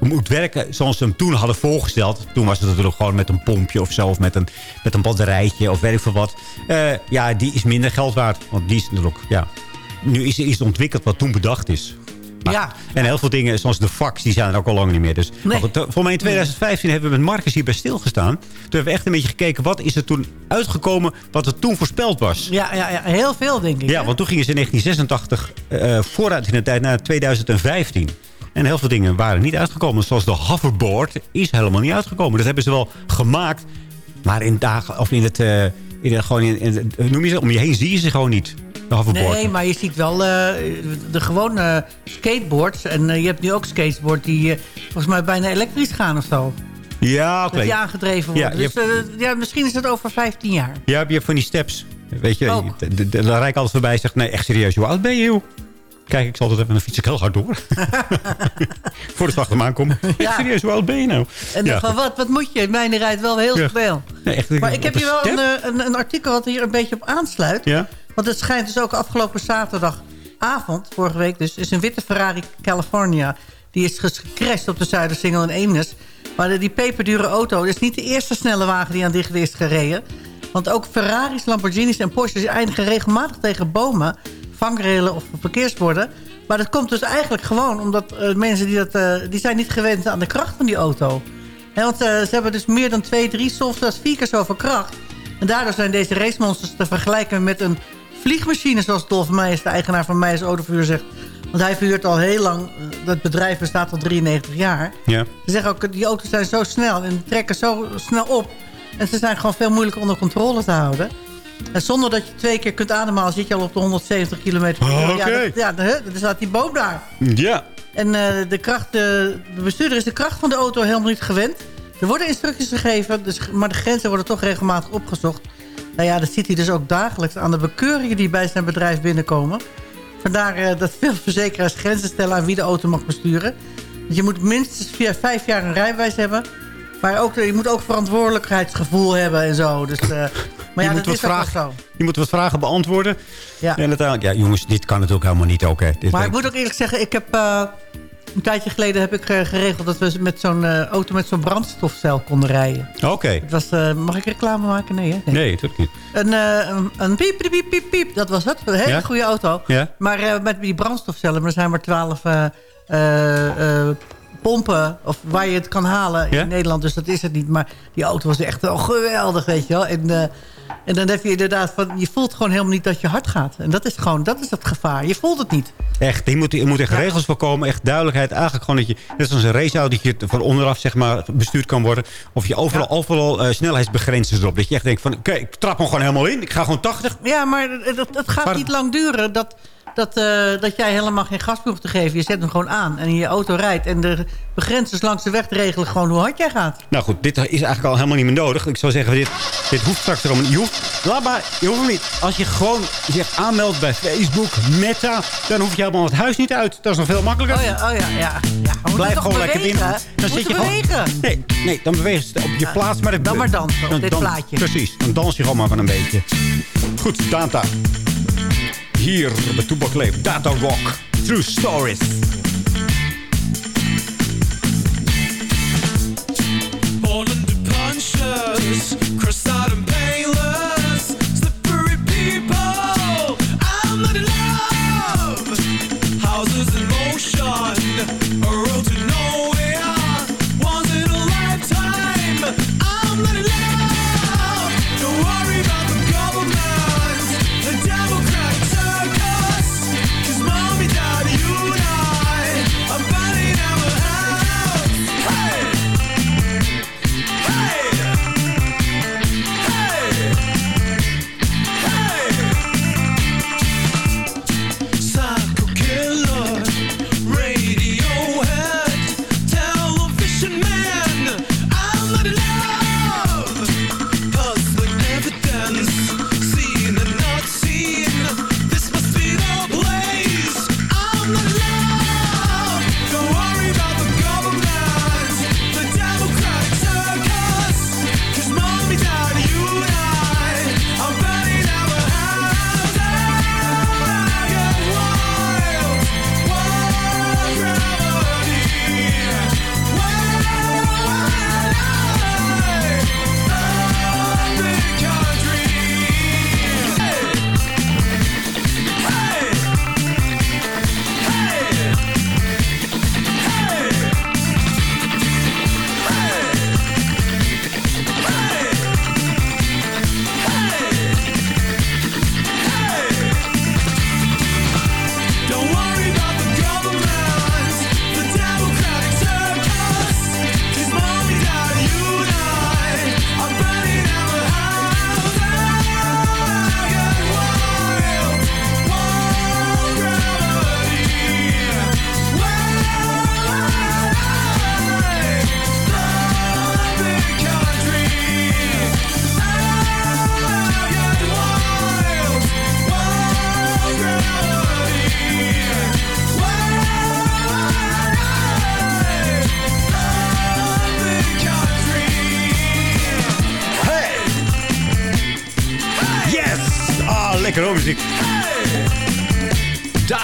moet werken zoals ze hem toen hadden voorgesteld. Toen was het natuurlijk gewoon met een pompje of zo, of met een, met een batterijtje, of weet ik veel wat. Eh, ja, die is minder geld waard, want die is natuurlijk, ja... Nu is er iets ontwikkeld wat toen bedacht is. Maar- Ja. En heel veel dingen, zoals de fax, die zijn er ook al lang niet meer. Dus, maar goed, voor mij in 2015 hebben we met Marcus hierbij stilgestaan. Toen hebben we echt een beetje gekeken, wat is er toen uitgekomen... wat er toen voorspeld was. Ja, ja, ja, heel veel denk ik. Ja, hè? want toen gingen ze in 1986 eh, vooruit in de tijd naar 2015. En heel veel dingen waren niet uitgekomen. Zoals de hoverboard is helemaal niet uitgekomen. Dat hebben ze wel gemaakt. Maar in dagen, of in het, eh, in het gewoon in, noem je ze, om je heen zie je ze gewoon niet. De hoverboard. Nee, maar je ziet wel eh, de gewone skateboards. En eh, je hebt nu ook skateboards die volgens mij bijna elektrisch gaan of zo. Ja, oké. Dat die aangedreven Ja, worden. je dus ja, misschien is het over 15 jaar. Ja, je hebt van die steps. Weet je, de, ik altijd voorbij en zegt... Nee, echt serieus, hoe oud ben je, joh? Kijk, ik zal het even, dan fiets ik heel hard door. (laughs) Voor het achter me aankomt. Echt Ja. serieus, hoe oud ben je nou? En dan van, wat, wat moet je? Mijne rijdt wel heel Ja. veel. Nee, echt, Maar ik heb hier wel een, eh, een, een artikel wat hier een beetje op aansluit. Ja? Want het schijnt dus ook afgelopen zaterdagavond, vorige week dus... is een witte Ferrari California. Die is gecrashed op de Zuidersingel in Eemnes. Maar de- die peperdure auto is niet de eerste snelle wagen die aan dicht is gereden. Want ook Ferraris, Lamborghinis en Porsches eindigen regelmatig tegen bomen... vangrelen of verkeersborden. Maar dat komt dus eigenlijk gewoon omdat eh, mensen die dat... eh, die zijn niet gewend aan de kracht van die auto. Hè, want eh, ze hebben dus meer dan twee, drie, soms zelfs vier keer zoveel kracht. En daardoor zijn deze racemonsters te vergelijken met een vliegmachine... zoals Dolf Meijers, de eigenaar van Meijers Autovuur, zegt. Want hij verhuurt al heel lang... Dat bedrijf bestaat al 93 jaar. Ja. Ze zeggen ook, die auto's zijn zo snel en trekken zo snel op. En ze zijn gewoon veel moeilijker onder controle te houden. En zonder dat je twee keer kunt ademhalen... zit je al op de 170 km per uur. Ja, oké. ja, dan dan staat die boom daar. Ja. En eh, de, kracht, de, de bestuurder is de kracht van de auto helemaal niet gewend. Er worden instructies gegeven, dus, maar de grenzen worden toch regelmatig opgezocht. Nou ja, dat ziet hij dus ook dagelijks aan de bekeuringen die bij zijn bedrijf binnenkomen. Vandaar eh, dat veel (laughs) verzekeraars grenzen stellen aan wie de auto mag besturen. Want je moet minstens via vijf jaar een rijbewijs hebben. Maar ook, je moet ook verantwoordelijkheidsgevoel hebben en zo. Dus, eh, maar ja, je, moet wat vragen, je moet wat vragen beantwoorden. Ja. En uiteindelijk, ja jongens, dit kan natuurlijk helemaal niet ook. Hè. Dit Maar ik moet ook eerlijk zeggen, ik heb... eh, een tijdje geleden heb ik eh, geregeld... dat we met zo'n eh, auto met zo'n brandstofcel konden rijden. Oké. Was, mag ik reclame maken? Nee, hè? Nee, natuurlijk niet. Een, eh, een, piep, piep, piep, piep. Dat was het. Een hele Ja? goede auto. Ja. Maar met die brandstofcellen, er zijn maar twaalf pompen of waar je het kan halen Ja? in Nederland. Dus dat is het niet. Maar die auto was echt wel geweldig, weet je wel. En, en dan heb je inderdaad van, je voelt gewoon helemaal niet dat je hard gaat. En dat is gewoon, dat is het gevaar. Je voelt het niet. Echt, je moet, je moet echt regels voorkomen. Echt duidelijkheid. Eigenlijk gewoon dat je, net als een raceauto, dat je van onderaf zeg maar, bestuurd kan worden. Of je overal, overal eh, snelheidsbegrenzers erop. Dat je echt denkt van, oké, ik trap hem gewoon helemaal in. Ik ga gewoon 80. Ja, maar het, het gaat Maar- niet lang duren dat, dat, eh, dat jij helemaal geen gas meer hoeft te geven. Je zet hem gewoon aan en je auto rijdt. En de begrenzers langs de weg regelen gewoon hoe hard jij gaat. Nou goed, dit is eigenlijk al helemaal niet meer nodig. Ik zou zeggen, dit, dit hoeft straks erom. Je hoeft, laat maar, je hoeft hem niet. Als je gewoon zich aanmeldt bij Facebook, Meta, dan hoef je helemaal het huis niet uit. Dat is nog veel makkelijker. Oh ja, oh ja, ja. ja Blijf gewoon lekker binnen. Dan zit je bewegen. Nee, nee, dan beweeg je op je plaats. Maar dan maar dansen op dit plaatje. Precies, dan dans je gewoon maar van een beetje. Goed, Data. Hier bij Toebak Leef. Data Rock. True Stories. Born under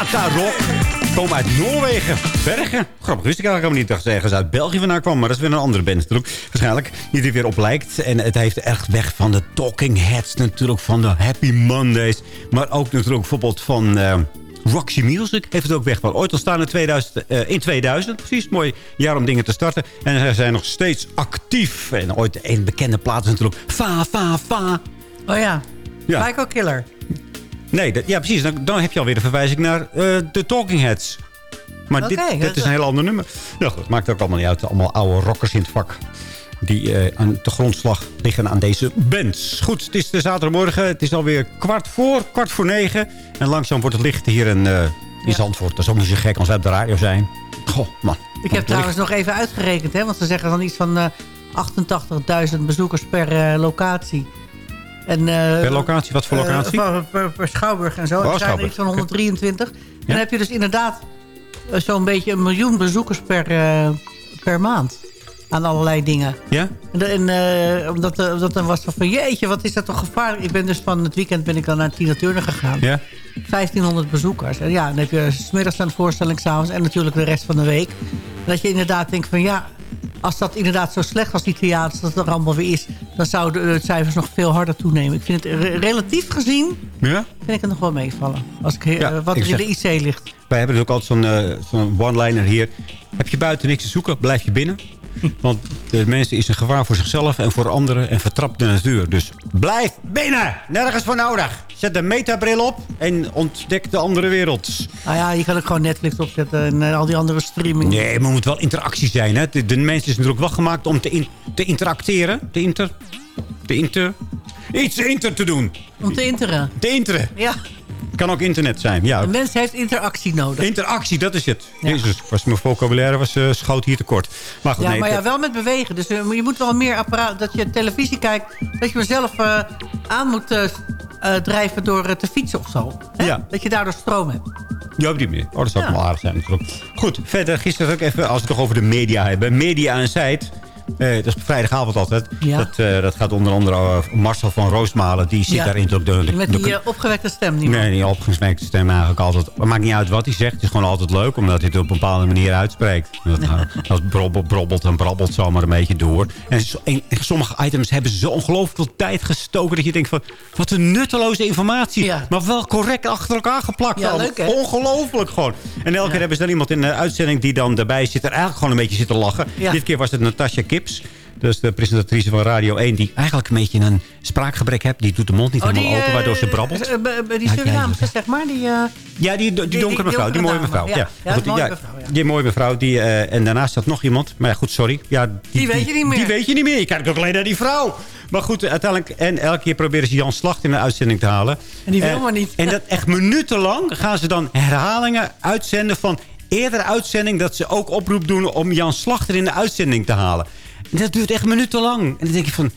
Data Rock. Komen uit Noorwegen. Bergen. Grappig, wist ik eigenlijk helemaal niet. Dacht dat ze ergens uit België vandaan kwam. Maar dat is weer een andere band natuurlijk. Waarschijnlijk. Die er weer op lijkt. En het heeft echt weg van de Talking Heads natuurlijk. Van de Happy Mondays. Maar ook natuurlijk bijvoorbeeld van... eh, Roxy Music heeft het ook weg van. Ooit al staan in 2000, eh, in 2000. Precies, mooi jaar om dingen te starten. En ze zijn nog steeds actief. En ooit een bekende plaat is natuurlijk... Fa, fa, fa. Oh ja, Ja. Psycho Killer. Nee, dat, ja precies. Dan, dan heb je alweer de verwijzing naar eh, de Talking Heads. Maar dit, dit is een heel ander nummer. Nou goed, maakt ook allemaal niet uit. Allemaal oude rockers in het vak. Die eh, aan de grondslag liggen aan deze bands. Goed, het is de zaterdagmorgen. Het is alweer kwart voor, kwart voor negen. En langzaam wordt het licht hier in, eh in Zandvoort. Dat is ook niet zo gek als wij op de radio zijn. Goh, man. Ik heb trouwens nog even uitgerekend, hè, want ze zeggen dan iets van eh 88.000 bezoekers per locatie. En, eh, Per locatie? Wat voor eh, locatie? per, per, per Schouwburg en zo. Oh, er zijn er iets van 123. Dan heb je dus inderdaad eh, zo'n beetje een miljoen bezoekers per, per maand. aan allerlei dingen. Ja? En, de- en omdat, omdat dan was het van, jeetje, wat is dat toch gevaarlijk. Ik ben dus van het weekend ben ik dan naar Tina Turner gegaan. Ja? 1500 bezoekers. En ja, dan heb je 's middags een voorstelling s'avonds en natuurlijk de rest van de week. Dat je inderdaad denkt van ja, als dat inderdaad zo slecht was, die theaters, dat het er allemaal weer is, dan zouden de cijfers nog veel harder toenemen. Ik vind het re- relatief gezien, Ja? vind ik het nog wel meevallen. Als ik, eh, wat ik er in zeg- de IC ligt. Wij hebben dus ook altijd zo'n eh, zo'n one-liner hier. Heb je buiten niks te zoeken, blijf je binnen. Want de mensen is een gevaar voor zichzelf en voor anderen en vertrapt de natuur. Dus blijf binnen! Nergens voor nodig. Zet de metabril op en ontdek de andere wereld. Nou ja, je kan ook gewoon Netflix opzetten en eh, al die andere streaming. Nee, maar er moet wel interactie zijn. Hè? De, de mens is natuurlijk wel gemaakt om te, in- te interacteren. Te inter... Te inter... Iets inter te doen. Om te interen. Te interen. Ja, Kan ook internet zijn, ja. de mens heeft interactie nodig. Interactie, dat is het. Jezus, was mijn vocabulaire was, eh, schoot hier tekort. Maar goed, ja, nee, maar ja, wel met bewegen. Dus eh, je moet wel meer apparaat... Dat je televisie kijkt, dat je mezelf eh, aan moet drijven door te fietsen of zo. Hè? Ja. Dat je daardoor stroom hebt. Ja, op die manier. Oh, dat zou ook wel aardig zijn natuurlijk. Goed, verder gisteren ook even, als we het toch over de media hebben. Media en Zijt. Eh, dat is vrijdagavond altijd. Ja. Dat, eh, dat gaat onder andere over Marcel van Roosmalen. Die zit Ja. daarin. De, de, Met die eh, opgewekte stem. Die Nee, die opgesmekte stem eigenlijk altijd. Het maakt niet uit wat hij zegt. Het is gewoon altijd leuk, omdat hij het op een bepaalde manier uitspreekt. Dat, dat brobbelt, brobbelt en brabbelt zomaar een beetje door. En, sommige items hebben zo ongelooflijk veel tijd gestoken... dat je denkt van, wat een nutteloze informatie. Maar wel correct achter elkaar geplakt. Ja, allemaal. leuk, hè? Ongelooflijk gewoon. En elke keer hebben ze dan iemand in de uitzending die dan erbij zit... er eigenlijk gewoon een beetje zit te lachen. Dit keer was het Natasja Dus de presentatrice van Radio 1... die eigenlijk een beetje een spraakgebrek heeft. Die doet de mond niet helemaal eh, open, waardoor ze brabbelt. eh, eh, die Ja, Surinamse, zeg maar. Die, eh, Ja, die, die, donkere mevrouw, die, mooie mevrouw. Ja, Ja, ja, Goed, die mooie ja, mevrouw. Die mooie mevrouw. Die, eh, en daarnaast zat nog iemand. Maar ja, goed, sorry. Ja, die, Die weet je niet meer. Die weet je niet meer. Je kijkt ook alleen naar die vrouw. Maar goed, uiteindelijk... En elke keer proberen ze Jan Slacht in een uitzending te halen. En die wil Eh, maar niet. En dat echt minutenlang gaan ze dan herhalingen uitzenden van eerdere uitzending... dat ze ook oproep doen om Jan Slachter in de uitzending te halen. En dat duurt echt minutenlang. En dan denk je van...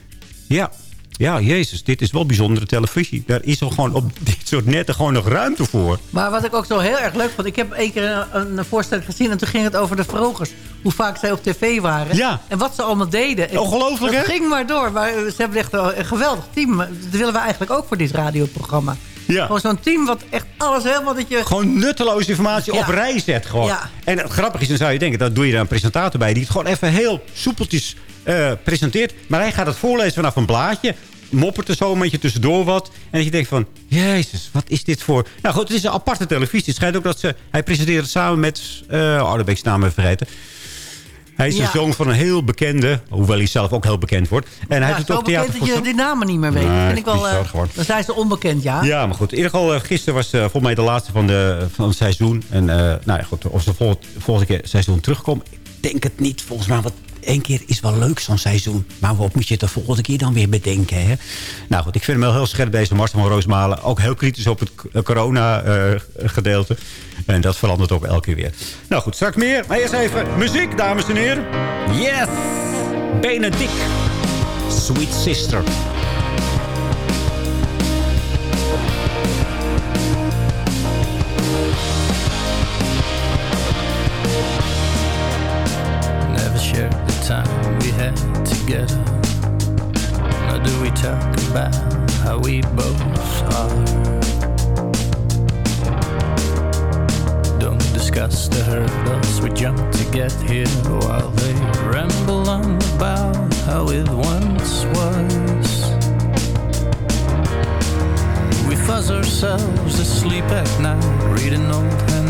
Ja, ja, jezus, dit is wel bijzondere televisie. Daar is er gewoon op dit soort netten gewoon nog ruimte voor. Maar wat ik ook zo heel erg leuk vond... Ik heb één keer een, een voorstelling gezien... en toen ging het over de Vrogers. Hoe vaak zij op tv waren. Ja. En wat ze allemaal deden. En Ongelooflijk, Het hè? ging maar door. Maar ze hebben echt een geweldig team. Dat willen we eigenlijk ook voor dit radioprogramma. Ja. Gewoon zo'n team wat echt alles helemaal... Dat je... Gewoon nutteloze informatie Ja. op rij zet. Gewoon. Ja. En het grappige is, dan zou je denken... dat doe je daar een presentator bij... die het gewoon even heel soepeltjes eh, presenteert. Maar hij gaat het voorlezen vanaf een blaadje. Moppert er zo een beetje tussendoor wat. En dat je denkt van... Jezus, wat is dit voor... Nou goed, het is een aparte televisie. Het schijnt ook dat ze... Hij presenteert het samen met... eh oh, daar ben ik zijn naam even vergeten. Hij is Ja. de zoon van een heel bekende... hoewel hij zelf ook heel bekend wordt. En hij ja, doet ook bekend dat je theater... die namen niet meer weet. Dat vind ik wel, gewoon. dan zijn ze onbekend, ja. Ja, maar goed. In ieder geval, eh, gisteren was eh, volgens mij de laatste van, de, van het seizoen. En eh, nou ja, goed, of ze vol, volgende keer seizoen terugkomen. Ik denk het niet, volgens mij. Want één keer is wel leuk, zo'n seizoen. Maar wat moet je het de volgende keer dan weer bedenken, hè? Nou goed, ik vind hem wel heel scherp bezig. Marcel van Roosmalen. Ook heel kritisch op het corona-gedeelte. En dat verandert ook elke keer weer. Nou goed, straks meer. Maar eerst even muziek, dames en heren. Yes! Benedict. Sweet Sister. Never shared the time we had together. Nor do we talk about how we both are. Discuss the hurdles we jumped to get here while they ramble on about how it once was. We fuzz ourselves to sleep at night, reading old handwritten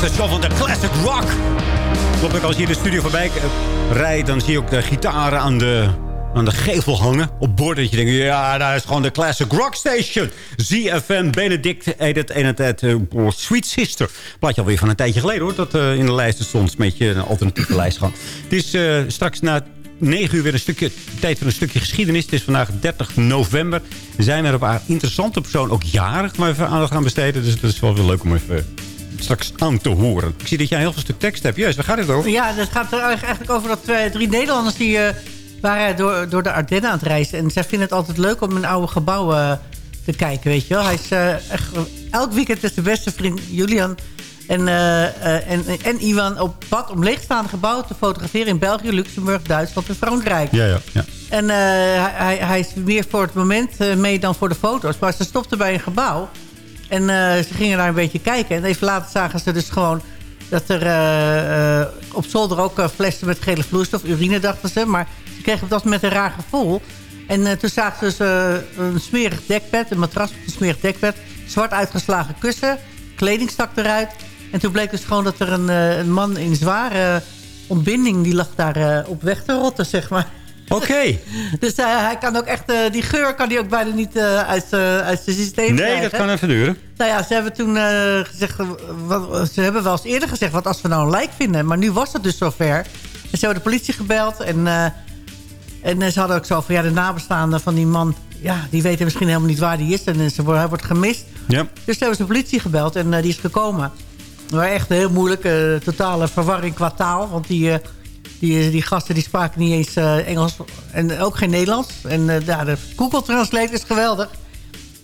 het station van de classic rock. Klopt als je hier de studio voorbij eh, rijdt... dan zie je ook de gitaren aan de, aan de gevel hangen. Op borden dat je denkt... ja, daar is gewoon de classic rock station. ZFM Benedict het. En het, eh, Sweet Sister. Plaatje alweer van een tijdje geleden hoor. Dat eh, in de lijst stond. Een beetje een alternatieve (clears throat) lijst gaan. Het is straks na 9 uur weer een stukje tijd voor een stukje geschiedenis. Het is vandaag 30 november. Er zijn er een paar interessante personen ook jarig... waar we even aandacht aan besteden. Dus dat is wel weer leuk om even straks aan te horen. Ik zie dat jij een heel veel stuk tekst hebt. Juist, waar gaat het over? Ja, dat gaat er eigenlijk over dat twee, drie Nederlanders... die eh, waren door, door de Ardennen aan het reizen. En zij vinden het altijd leuk om in oude gebouwen eh, te kijken, weet je wel. Hij is eh, echt, elk weekend is de beste vriend Julian en, eh, eh, en, en Iwan op pad om leegstaande gebouwen te fotograferen... in België, Luxemburg, Duitsland en Frankrijk. Ja, ja, ja. En eh, hij, hij- is meer voor het moment eh, mee dan voor de foto's. Maar ze stopten bij een gebouw. En eh, ze gingen daar een beetje kijken. En even later zagen ze dus gewoon dat er eh, eh, op zolder ook flessen met gele vloeistof, urine dachten ze. Maar ze kregen dat moment een raar gevoel. En toen zagen ze dus een smerig dekbed, een matras met een smerig dekbed. Zwart uitgeslagen kussen, kleding stak eruit. En toen bleek dus gewoon dat er een, een man in zware ontbinding... die lag daar op weg te rotten, zeg maar. Oké. (laughs) dus eh, hij kan ook echt, eh, die geur kan hij ook bijna niet eh, uit, uit zijn systeem Nee, krijgen. dat kan even duren. Nou ja, ze hebben toen gezegd... wat, ze hebben wel eens eerder gezegd... wat als we nou een lijk vinden. Maar nu was het dus zover. En ze hebben de politie gebeld. En, en ze hadden ook zo van... ja, de nabestaanden van die man... ja, die weten misschien helemaal niet waar die is. En ze, hij wordt gemist. Ja. Dus toen hebben ze de politie gebeld. En die is gekomen. Maar echt heel moeilijk. totale verwarring qua taal. Want die, die, die gasten die spraken niet eens eh, Engels. En ook geen Nederlands. En eh, ja, de Google Translate is geweldig.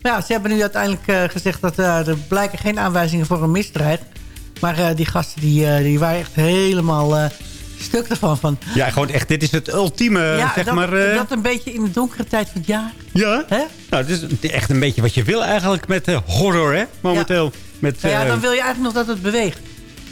Maar ja, ze hebben nu uiteindelijk eh, gezegd dat er blijken geen aanwijzingen voor een misdrijf. Maar die gasten die, die waren echt helemaal stuk ervan. Van, Ja, gewoon echt, dit is het ultieme, ja, zeg dat, maar... dat een beetje in de donkere tijd van het jaar. Ja? Hè? Nou, het is echt een beetje wat je wil eigenlijk met horror, hè? Momenteel. Met, Nou ja, dan wil je eigenlijk nog dat het beweegt.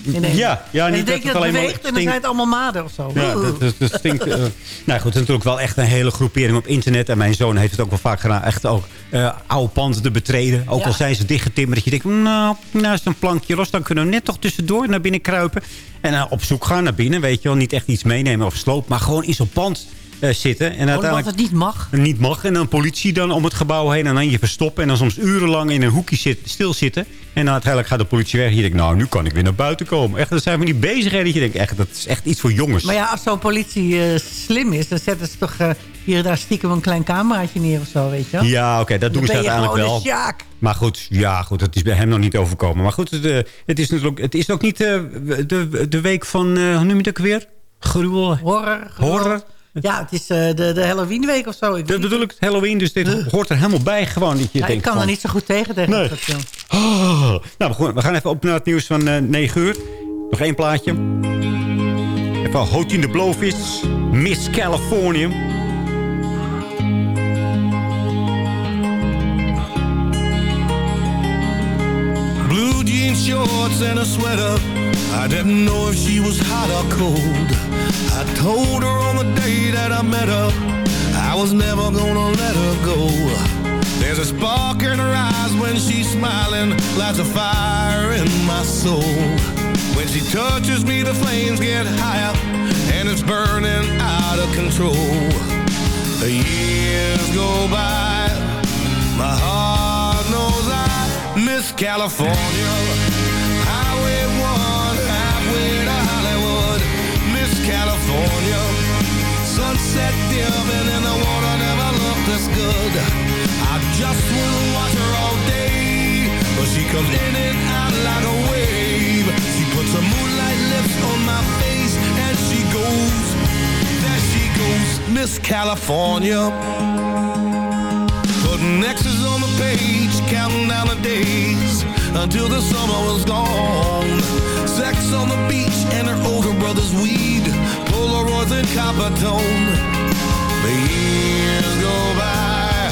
Ineens. Ja, ja, en niet je denkt dat dat het alleen maar en dan stinkt. zijn het allemaal maden of zo. Ja, dat, dat, dat stinkt. eh. nou goed, het is natuurlijk wel echt een hele groepering op internet. En mijn zoon heeft het ook wel vaak gedaan. Echt ook eh, oude panden te betreden. Ook al zijn ze dichtgetimmerd. Dat je denkt, nou, nou is een plankje los. Dan kunnen we net toch tussendoor naar binnen kruipen. En eh, op zoek gaan naar binnen. Weet je wel, niet echt iets meenemen of sloop. Maar gewoon in zo'n pand eh, zitten. En omdat uiteindelijk het niet mag. niet mag. En dan politie dan om het gebouw heen. En dan je verstoppen. En dan soms urenlang in een hoekje zit, stilzitten. En dan uiteindelijk gaat de politie weg. En je denkt, nou, nu kan ik weer naar buiten komen. Echt, dat zijn we niet bezig. Dat je denkt, echt, dat is echt iets voor jongens. Maar ja, als zo'n politie eh, slim is... dan zetten ze toch eh, hier en daar stiekem een klein cameraatje neer of zo, weet je wel? Ja, oké, dat doen ze Dan ben je uiteindelijk wel. sjaak. Maar goed, ja, goed, dat is bij hem nog niet overkomen. Maar goed, het, het is natuurlijk het is ook niet de, de week van, hoe noem je het ook weer? Gruwel. Horror. Horror. Ja, het is eh, de, de Halloweenweek of zo. Ik, Dat bedoel ik, Halloween, dus dit hoort er helemaal bij gewoon. Dat je ja, ik denkt kan van, er niet zo goed tegen, tegen Nee. dat film. Oh. Nou, we gaan even op naar het nieuws van eh 9 uur. Nog één plaatje. Even Hot in the Blowfish, Miss California. Blue jean shorts and a sweater. I didn't know if she was hot or cold. I told her on the day that I met her, I was never gonna let her go. There's a spark in her eyes when she's smiling, lights a fire in my soul. When she touches me, the flames get higher, and it's burning out of control. The years go by, my heart knows I miss California. California. Sunset dimming and the water never looked this good. I just wanna watch her all day, but she comes in and out like a wave. She puts her moonlight lips on my face and she goes, there she goes, Miss California. Putting X's on the page, counting down the days until the summer was gone. Sex on the beach and her older brother's weed Polaroids and copper tone. The years go by,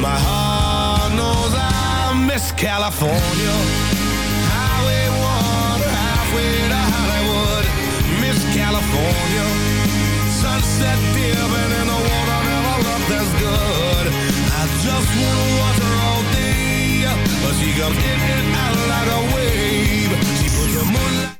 my heart knows I miss California. Highway 1, halfway to Hollywood, miss California. Sunset dipping in the water never looked as good. I just wanna watch her all day, but she comes in and out like a wave. She puts the moonlight.